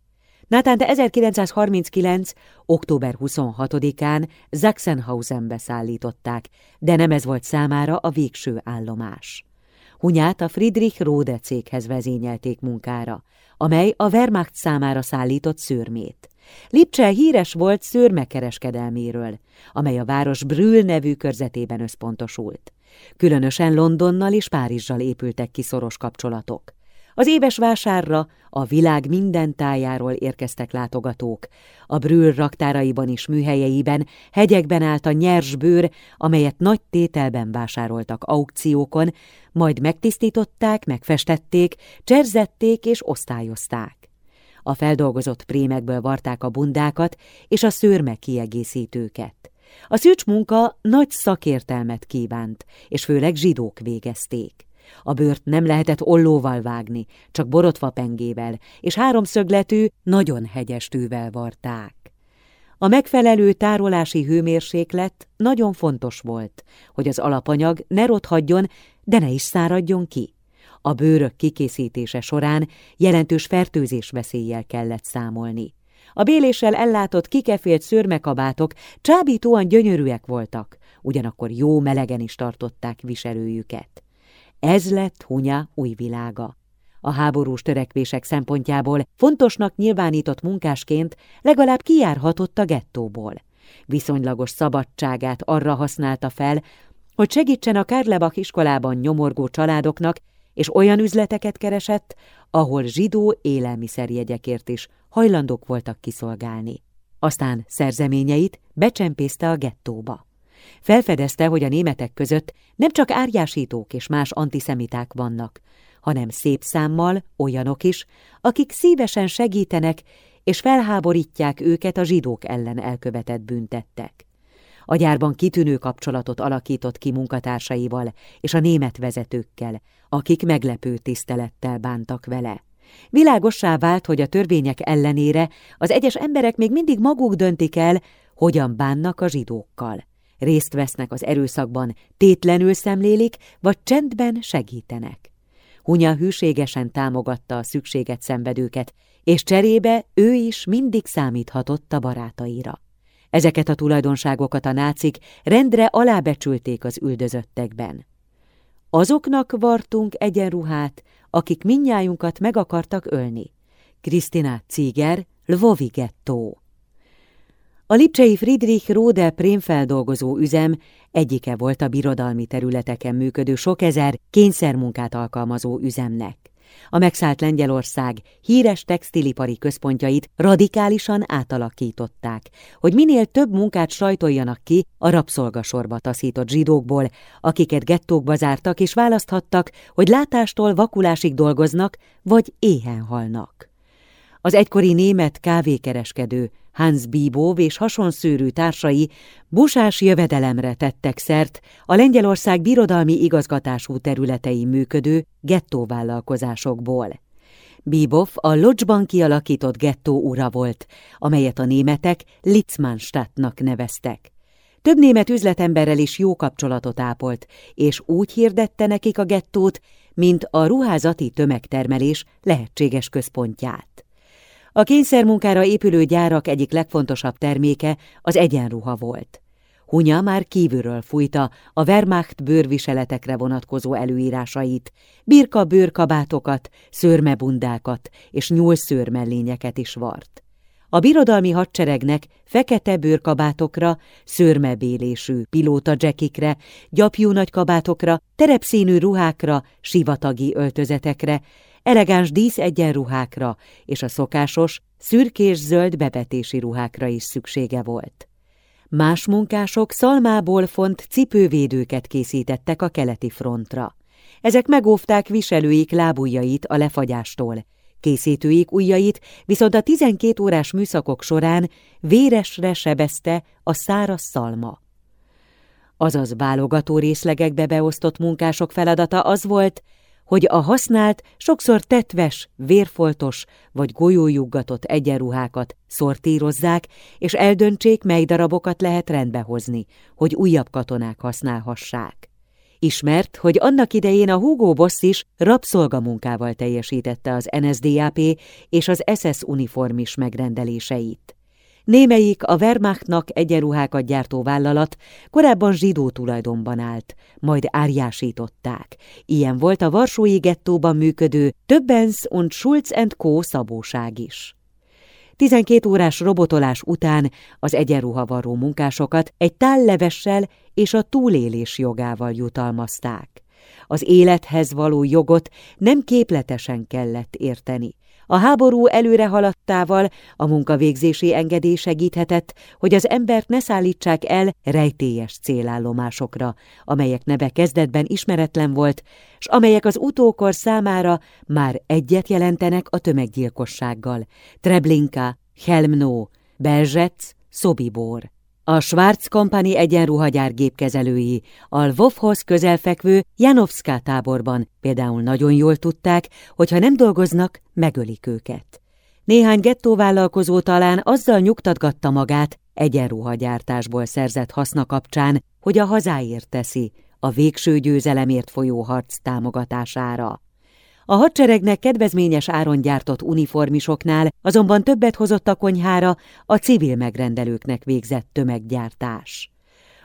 Nátán de 1939. október 26-án Sachsenhausenbe szállították, de nem ez volt számára a végső állomás. Hunyát a Friedrich Rode céghez vezényelték munkára, amely a Wehrmacht számára szállított szőrmét. Lipcse híres volt szőrmekereskedelméről, amely a város Brühl nevű körzetében összpontosult. Különösen Londonnal és Párizsal épültek ki szoros kapcsolatok. Az éves vásárra a világ minden tájáról érkeztek látogatók. A Brühl raktáraiban és műhelyeiben hegyekben állt a nyers bőr, amelyet nagy tételben vásároltak aukciókon, majd megtisztították, megfestették, cserzették és osztályozták. A feldolgozott prémekből varták a bundákat és a szőrme kiegészítőket. A szűcs munka nagy szakértelmet kívánt, és főleg zsidók végezték. A bőrt nem lehetett ollóval vágni, csak borotva pengével, és háromszögletű, nagyon hegyes tűvel varták. A megfelelő tárolási hőmérséklet nagyon fontos volt, hogy az alapanyag ne rothadjon, de ne is száradjon ki. A bőrök kikészítése során jelentős fertőzés veszéllyel kellett számolni. A béléssel ellátott kikefélt szőrmekabátok csábítóan gyönyörűek voltak, ugyanakkor jó melegen is tartották viselőjüket. Ez lett Hunya új világa. A háborús törekvések szempontjából fontosnak nyilvánított munkásként legalább kijárhatott a gettóból. Viszonylagos szabadságát arra használta fel, hogy segítsen a Kárlebach iskolában nyomorgó családoknak, és olyan üzleteket keresett, ahol zsidó élelmiszerjegyekért is hajlandók voltak kiszolgálni. Aztán szerzeményeit becsempészte a gettóba. Felfedezte, hogy a németek között nem csak árjásítók és más antiszemiták vannak, hanem szép számmal olyanok is, akik szívesen segítenek és felháborítják őket a zsidók ellen elkövetett büntettek. A gyárban kitűnő kapcsolatot alakított ki munkatársaival és a német vezetőkkel, akik meglepő tisztelettel bántak vele. Világossá vált, hogy a törvények ellenére az egyes emberek még mindig maguk döntik el, hogyan bánnak a zsidókkal. Részt vesznek az erőszakban, tétlenül szemlélik, vagy csendben segítenek. Hunya hűségesen támogatta a szükséget szenvedőket, és cserébe ő is mindig számíthatott a barátaira. Ezeket a tulajdonságokat a nácik rendre alábecsülték az üldözöttekben. Azoknak vartunk egyenruhát, akik minnyájunkat meg akartak ölni. Krisztina Ciger, Lvovi gettó. A lipcsei Friedrich Rode prémfeldolgozó üzem egyike volt a birodalmi területeken működő sok ezer kényszermunkát alkalmazó üzemnek. A megszállt Lengyelország híres textilipari központjait radikálisan átalakították, hogy minél több munkát sajtoljanak ki a rabszolgasorba taszított zsidókból, akiket gettókba zártak és választhattak, hogy látástól vakulásig dolgoznak, vagy éhen halnak. Az egykori német kávékereskedő Hans Bibov és hasonszőrű társai busás jövedelemre tettek szert a Lengyelország birodalmi igazgatású területei működő gettóvállalkozásokból. Bibov a Lodzsban kialakított gettó ura volt, amelyet a németek Litzmannstadtnak neveztek. Több német üzletemberrel is jó kapcsolatot ápolt, és úgy hirdette nekik a gettót, mint a ruházati tömegtermelés lehetséges központját. A kényszermunkára épülő gyárak egyik legfontosabb terméke az egyenruha volt. Hunya már kívülről fújta a Wehrmacht bőrviseletekre vonatkozó előírásait, birka bőrkabátokat, szőrmebundákat és nyúlszőrmellényeket is vart. A birodalmi hadseregnek fekete bőrkabátokra, szőrmebélésű pilóta dzsekikre, gyapjú nagykabátokra, terepszínű ruhákra, sivatagi öltözetekre, elegáns dísz egyenruhákra és a szokásos, szürkés-zöld bebetési ruhákra is szüksége volt. Más munkások szalmából font cipővédőket készítettek a keleti frontra. Ezek megóvták viselőik lábujjait a lefagyástól, készítőik ujjait viszont a 12 órás műszakok során véresre sebezte a száraz szalma. Azaz válogató részlegekbe beosztott munkások feladata az volt, hogy a használt, sokszor tetves, vérfoltos vagy golyójuggatott egyenruhákat szortírozzák, és eldöntsék, mely darabokat lehet rendbehozni, hogy újabb katonák használhassák. Ismert, hogy annak idején a Hugo Boss is rabszolgamunkával teljesítette az NSDAP és az SS uniformis megrendeléseit. Némelyik a Wehrmachtnak egyenruhákat gyártó vállalat korábban zsidó tulajdonban állt, majd árjásították. Ilyen volt a Varsói gettóban működő Többens und Schulz Co. szabóság is. 12 órás robotolás után az egyenruhavarró munkásokat egy tállevessel és a túlélés jogával jutalmazták. Az élethez való jogot nem képletesen kellett érteni. A háború előre haladtával a munkavégzési engedély segíthetett, hogy az embert ne szállítsák el rejtélyes célállomásokra, amelyek neve kezdetben ismeretlen volt, s amelyek az utókor számára már egyet jelentenek a tömeggyilkossággal. Treblinka, Helmno, Belzsec, Szobibor. A Schwarz Company egyenruhagyár gépkezelői a Lvovhoz közelfekvő Janovská táborban például nagyon jól tudták, hogy ha nem dolgoznak, megölik őket. Néhány gettóvállalkozó talán azzal nyugtatgatta magát egyenruhagyártásból szerzett haszna kapcsán, hogy a hazáért teszi, a végső győzelemért folyó harc támogatására. A hadseregnek kedvezményes áron gyártott uniformisoknál azonban többet hozott a konyhára a civil megrendelőknek végzett tömeggyártás.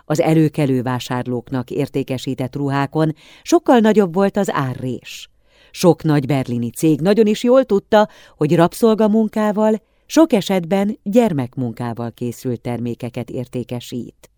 Az előkelő vásárlóknak értékesített ruhákon sokkal nagyobb volt az árrés. Sok nagy berlini cég nagyon is jól tudta, hogy rabszolgamunkával, sok esetben gyermekmunkával készült termékeket értékesít.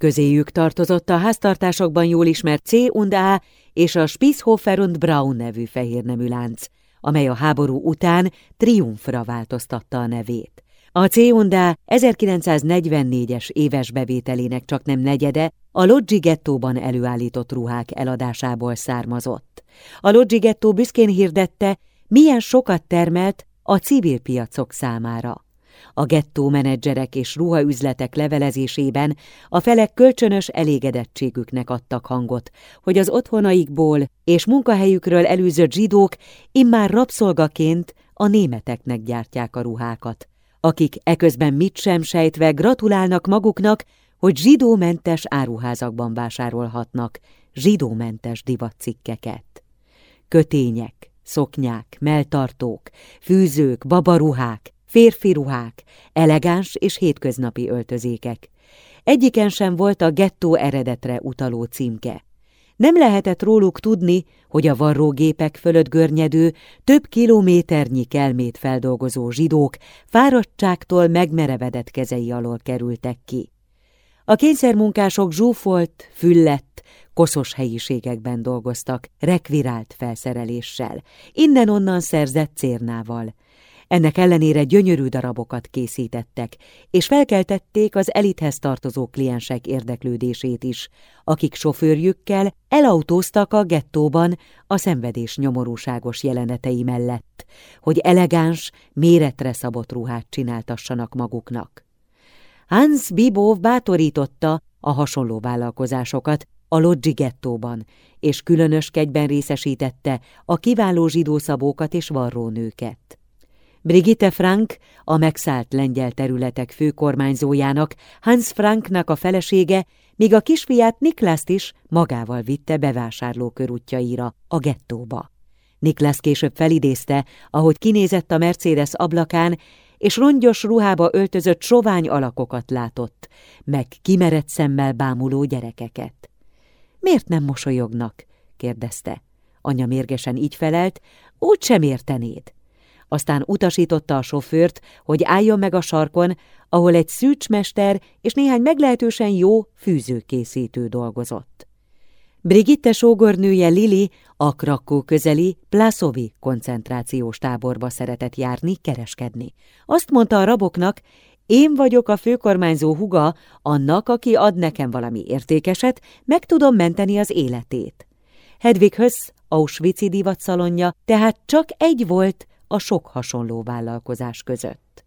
Közéjük tartozott a háztartásokban jól ismert C und A és a Spitzhofer und Braun nevű fehérnemű lánc, amely a háború után Triumfra változtatta a nevét. A C&A 1944-es éves bevételének csak nem negyede a Lodgi gettóban előállított ruhák eladásából származott. A Lodgi gettó büszkén hirdette, milyen sokat termelt a civil piacok számára. A gettó menedzserek és ruhaüzletek levelezésében a felek kölcsönös elégedettségüknek adtak hangot, hogy az otthonaikból és munkahelyükről előzött zsidók immár rabszolgaként a németeknek gyártják a ruhákat, akik eközben mit sem sejtve gratulálnak maguknak, hogy zsidómentes áruházakban vásárolhatnak zsidómentes divatcikkeket. Kötények, szoknyák, melltartók, fűzők, babaruhák, férfi ruhák, elegáns és hétköznapi öltözékek. Egyiken sem volt a gettó eredetre utaló címke. Nem lehetett róluk tudni, hogy a varrógépek fölött görnyedő, több kilométernyi kelmét feldolgozó zsidók fáradtságtól megmerevedett kezei alól kerültek ki. A kényszermunkások zsúfolt, füllett, koszos helyiségekben dolgoztak, rekvirált felszereléssel, innen-onnan szerzett cérnával. Ennek ellenére gyönyörű darabokat készítettek, és felkeltették az elithez tartozó kliensek érdeklődését is, akik sofőrjükkel elautóztak a gettóban a szenvedés nyomorúságos jelenetei mellett, hogy elegáns, méretre szabott ruhát csináltassanak maguknak. Hans Bibov bátorította a hasonló vállalkozásokat a Lodzsi gettóban, és különös kegyben részesítette a kiváló zsidószabókat és varrónőket. Brigitte Frank, a megszállt lengyel területek főkormányzójának, Hans Franknak a felesége, míg a kisfiát Niklászt is magával vitte bevásárlókörútjaira, a gettóba. Niklász később felidézte, ahogy kinézett a Mercedes ablakán, és rongyos ruhába öltözött sovány alakokat látott, meg kimerett szemmel bámuló gyerekeket. Miért nem mosolyognak? kérdezte. Anya mérgesen így felelt, úgy sem értenéd. Aztán utasította a sofőrt, hogy álljon meg a sarkon, ahol egy szűcsmester és néhány meglehetősen jó fűzőkészítő dolgozott. Brigitte sógornője Lili a Krakó közeli Plaszovi koncentrációs táborba szeretett járni, kereskedni. Azt mondta a raboknak, én vagyok a főkormányzó huga, annak, aki ad nekem valami értékeset, meg tudom menteni az életét. Hedvig Hösz, Auschwitz-i divatszalonja, tehát csak egy volt, a sok hasonló vállalkozás között.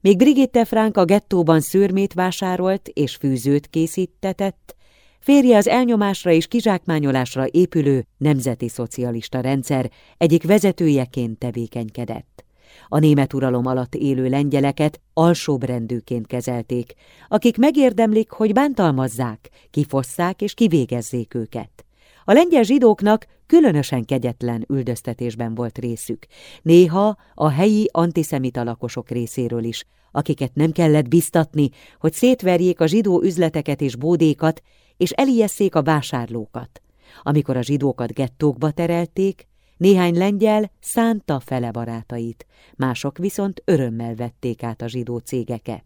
Még Brigitte Frank a gettóban szőrmét vásárolt és fűzőt készítetett, Férje az elnyomásra és kizsákmányolásra épülő nemzeti szocialista rendszer egyik vezetőjeként tevékenykedett. A német uralom alatt élő lengyeleket alsóbrendűként kezelték, akik megérdemlik, hogy bántalmazzák, kifosszák és kivégezzék őket. A lengyel zsidóknak különösen kegyetlen üldöztetésben volt részük, néha a helyi antiszemita lakosok részéről is, akiket nem kellett biztatni, hogy szétverjék a zsidó üzleteket és bódékat, és elijesszék a vásárlókat. Amikor a zsidókat gettókba terelték, néhány lengyel szánta fele barátait, mások viszont örömmel vették át a zsidó cégeket.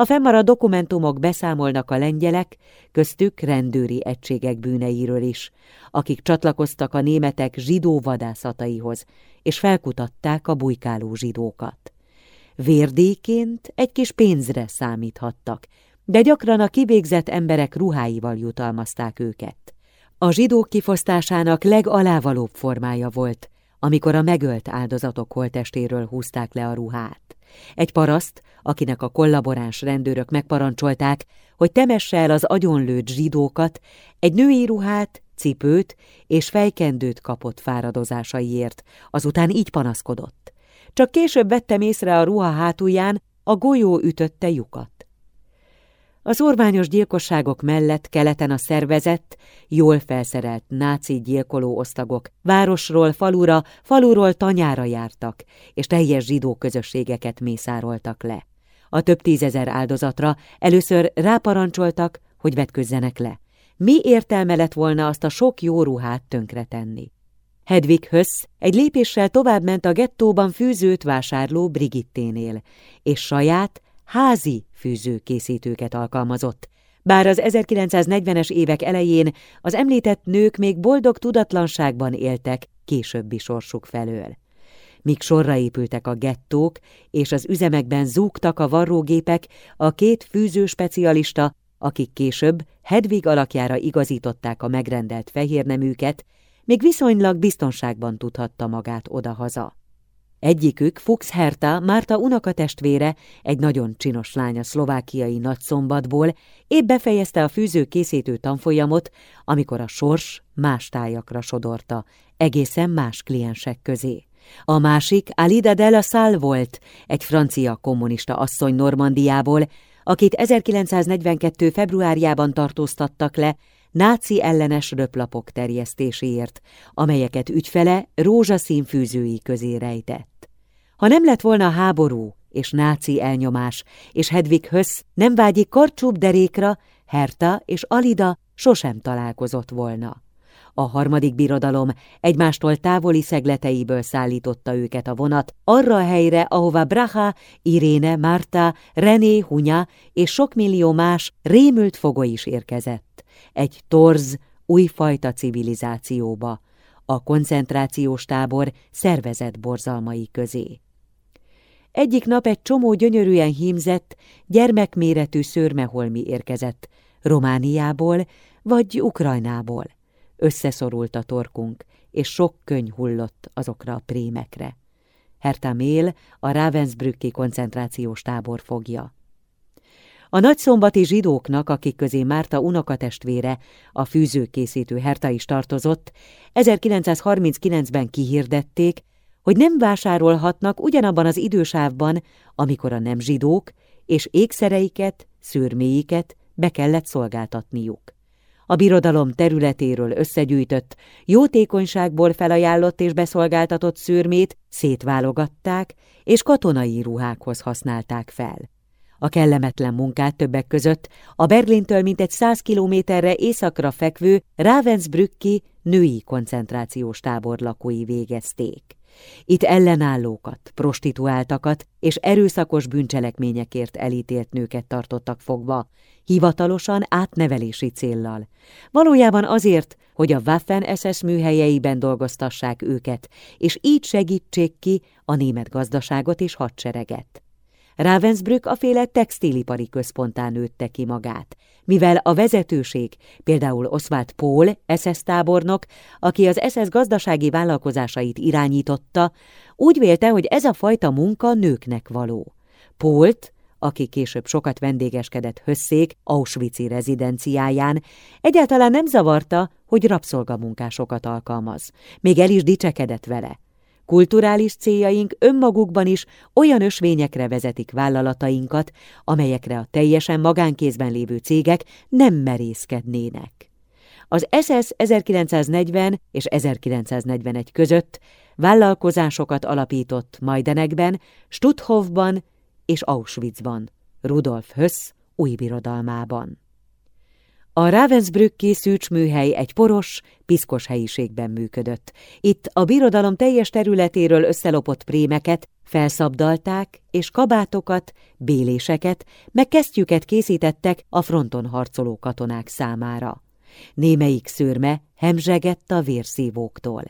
A fennmaradt dokumentumok beszámolnak a lengyelek, köztük rendőri egységek bűneiről is, akik csatlakoztak a németek zsidó vadászataihoz, és felkutatták a bujkáló zsidókat. Vérdéként egy kis pénzre számíthattak, de gyakran a kivégzett emberek ruháival jutalmazták őket. A zsidók kifosztásának legalávalóbb formája volt, amikor a megölt áldozatok holtestéről húzták le a ruhát. Egy paraszt, akinek a kollaboráns rendőrök megparancsolták, hogy temesse el az agyonlőtt zsidókat, egy női ruhát, cipőt és fejkendőt kapott fáradozásaiért, azután így panaszkodott. Csak később vettem észre a ruha hátulján, a golyó ütötte lyukat. Az orványos gyilkosságok mellett keleten a szervezett, jól felszerelt náci gyilkoló osztagok városról falura, faluról tanyára jártak, és teljes zsidó közösségeket mészároltak le. A több tízezer áldozatra először ráparancsoltak, hogy vetközzenek le. Mi értelme lett volna azt a sok jó ruhát tönkretenni? Hedvig Hösz egy lépéssel továbbment a gettóban fűzőt vásárló Brigitténél, és saját, házi fűzőkészítőket alkalmazott, bár az 1940-es évek elején az említett nők még boldog tudatlanságban éltek későbbi sorsuk felől. Míg sorra épültek a gettók, és az üzemekben zúgtak a varrógépek, a két fűzőspecialista, akik később Hedvig alakjára igazították a megrendelt fehérneműket, még viszonylag biztonságban tudhatta magát odahaza. Egyikük, Fuchs Herta, Márta unokatestvére, egy nagyon csinos lánya szlovákiai nagyszombatból, épp befejezte a fűzőkészítő tanfolyamot, amikor a sors más tájakra sodorta, egészen más kliensek közé. A másik Alida de la Salle volt, egy francia kommunista asszony Normandiából, akit 1942. februárjában tartóztattak le, náci ellenes röplapok terjesztéséért, amelyeket ügyfele rózsaszín fűzői közé rejtett. Ha nem lett volna háború és náci elnyomás, és Hedvig Hösz nem vágyik karcsúbb derékra, Herta és Alida sosem találkozott volna. A harmadik birodalom egymástól távoli szegleteiből szállította őket a vonat arra a helyre, ahova Braha, Iréne, Márta, René, Hunya és sok millió más rémült fogoly is érkezett egy torz, újfajta civilizációba, a koncentrációs tábor szervezett borzalmai közé. Egyik nap egy csomó gyönyörűen hímzett, gyermekméretű szőrmeholmi érkezett, Romániából vagy Ukrajnából. Összeszorult a torkunk, és sok könyv hullott azokra a prémekre. Herta Mél, a Ravensbrücki koncentrációs tábor fogja. A nagyszombati zsidóknak, akik közé Márta unokatestvére, a fűzőkészítő Herta is tartozott, 1939-ben kihirdették, hogy nem vásárolhatnak ugyanabban az idősávban, amikor a nem zsidók, és ékszereiket, szőrméiket be kellett szolgáltatniuk. A birodalom területéről összegyűjtött, jótékonyságból felajánlott és beszolgáltatott szőrmét szétválogatták, és katonai ruhákhoz használták fel. A kellemetlen munkát többek között a Berlintől mintegy száz kilométerre északra fekvő Ravensbrücki női koncentrációs tábor lakói végezték. Itt ellenállókat, prostituáltakat és erőszakos bűncselekményekért elítélt nőket tartottak fogva, hivatalosan átnevelési céllal. Valójában azért, hogy a Waffen-SS műhelyeiben dolgoztassák őket, és így segítsék ki a német gazdaságot és hadsereget. Ravensbrück a féle textilipari központán nőtte ki magát, mivel a vezetőség, például Oswald Pohl, SS tábornok, aki az SS gazdasági vállalkozásait irányította, úgy vélte, hogy ez a fajta munka nőknek való. Pólt, aki később sokat vendégeskedett Hösszék Auschwitz-i rezidenciáján, egyáltalán nem zavarta, hogy rabszolgamunkásokat alkalmaz. Még el is dicsekedett vele. Kulturális céljaink önmagukban is olyan ösvényekre vezetik vállalatainkat, amelyekre a teljesen magánkézben lévő cégek nem merészkednének. Az SS 1940 és 1941 között vállalkozásokat alapított Majdenekben, Stutthofban és Auschwitzban, Rudolf Höss új birodalmában. A Ravensbrücki szűcsműhely egy poros, piszkos helyiségben működött. Itt a birodalom teljes területéről összelopott prémeket felszabdalták, és kabátokat, béléseket, meg kesztyüket készítettek a fronton harcoló katonák számára. Némelyik szőrme hemzsegett a vérszívóktól.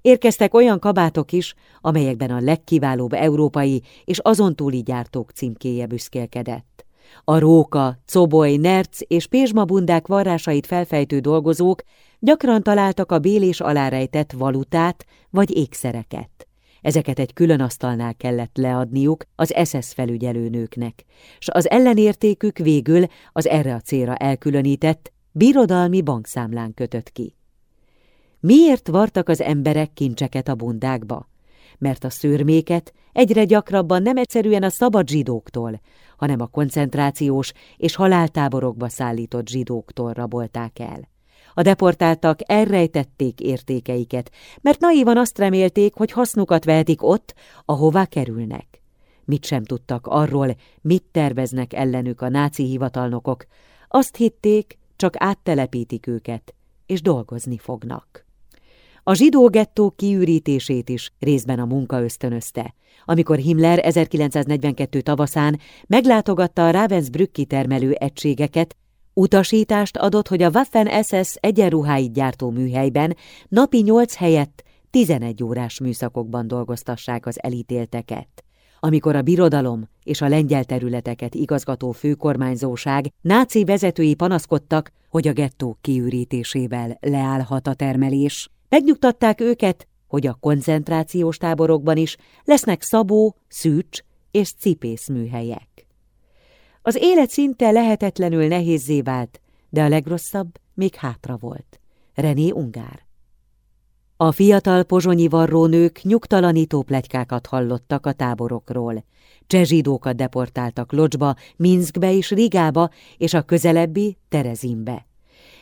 Érkeztek olyan kabátok is, amelyekben a legkiválóbb európai és azon túli gyártók címkéje büszkélkedett. A róka, coboly, nerc és pézsmabundák varrásait felfejtő dolgozók gyakran találtak a bélés alá rejtett valutát vagy ékszereket. Ezeket egy külön asztalnál kellett leadniuk az SS felügyelőnőknek, s az ellenértékük végül az erre a célra elkülönített, birodalmi bankszámlán kötött ki. Miért vartak az emberek kincseket a bundákba? Mert a szőrméket egyre gyakrabban nem egyszerűen a szabad zsidóktól, hanem a koncentrációs és haláltáborokba szállított zsidóktól rabolták el. A deportáltak elrejtették értékeiket, mert naívan azt remélték, hogy hasznukat vehetik ott, ahová kerülnek. Mit sem tudtak arról, mit terveznek ellenük a náci hivatalnokok, azt hitték, csak áttelepítik őket, és dolgozni fognak. A zsidó gettó kiürítését is részben a munka ösztönözte. Amikor Himmler 1942 tavaszán meglátogatta a Ravensbrücki termelő egységeket, utasítást adott, hogy a Waffen-SS egyenruháit gyártó műhelyben napi 8 helyett 11 órás műszakokban dolgoztassák az elítélteket. Amikor a birodalom és a lengyel területeket igazgató főkormányzóság náci vezetői panaszkodtak, hogy a gettó kiürítésével leállhat a termelés, Megnyugtatták őket, hogy a koncentrációs táborokban is lesznek szabó, szűcs és cipészműhelyek. Az élet szinte lehetetlenül nehézzé vált, de a legrosszabb még hátra volt. René Ungár. A fiatal pozsonyi varrónők nyugtalanító plegykákat hallottak a táborokról. Csezsidókat deportáltak Locsba, Minskbe és Rigába és a közelebbi Terezinbe.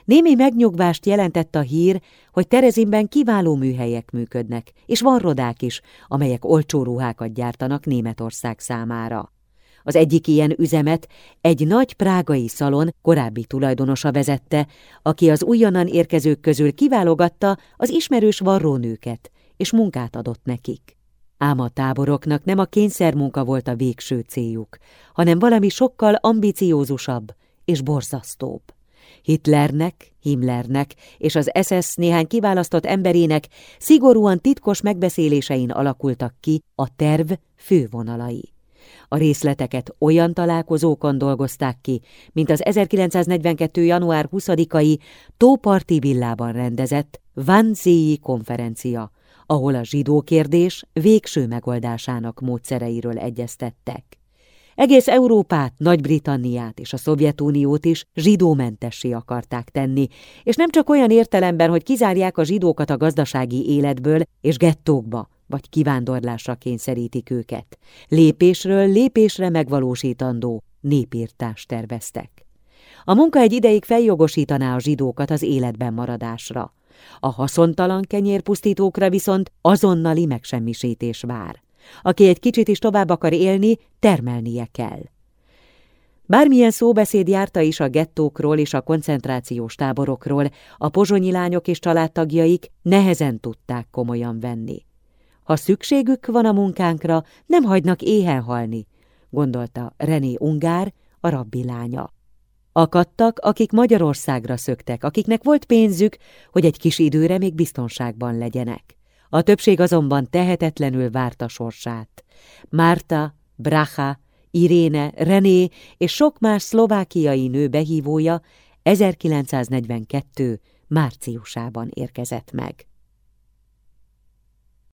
Némi megnyugvást jelentett a hír, hogy Terezinben kiváló műhelyek működnek, és van rodák is, amelyek olcsó ruhákat gyártanak Németország számára. Az egyik ilyen üzemet egy nagy prágai szalon korábbi tulajdonosa vezette, aki az újonnan érkezők közül kiválogatta az ismerős varrónőket, és munkát adott nekik. Ám a táboroknak nem a kényszermunka volt a végső céljuk, hanem valami sokkal ambiciózusabb és borzasztóbb. Hitlernek, Himmlernek és az SS néhány kiválasztott emberének szigorúan titkos megbeszélésein alakultak ki a terv fővonalai. A részleteket olyan találkozókon dolgozták ki, mint az 1942. január 20-ai Tóparti villában rendezett Vanzéi konferencia, ahol a zsidó kérdés végső megoldásának módszereiről egyeztettek. Egész Európát, Nagy-Britanniát és a Szovjetuniót is zsidómentessé akarták tenni, és nem csak olyan értelemben, hogy kizárják a zsidókat a gazdasági életből és gettókba, vagy kivándorlásra kényszerítik őket. Lépésről lépésre megvalósítandó népírtást terveztek. A munka egy ideig feljogosítaná a zsidókat az életben maradásra. A haszontalan kenyérpusztítókra viszont azonnali megsemmisítés vár. Aki egy kicsit is tovább akar élni, termelnie kell. Bármilyen szóbeszéd járta is a gettókról és a koncentrációs táborokról, a pozsonyi lányok és családtagjaik nehezen tudták komolyan venni. Ha szükségük van a munkánkra, nem hagynak éhen halni, gondolta René Ungár, a rabbi lánya. Akadtak, akik Magyarországra szöktek, akiknek volt pénzük, hogy egy kis időre még biztonságban legyenek. A többség azonban tehetetlenül várta sorsát. Márta, Bracha, Iréne, René és sok más szlovákiai nő behívója 1942. márciusában érkezett meg.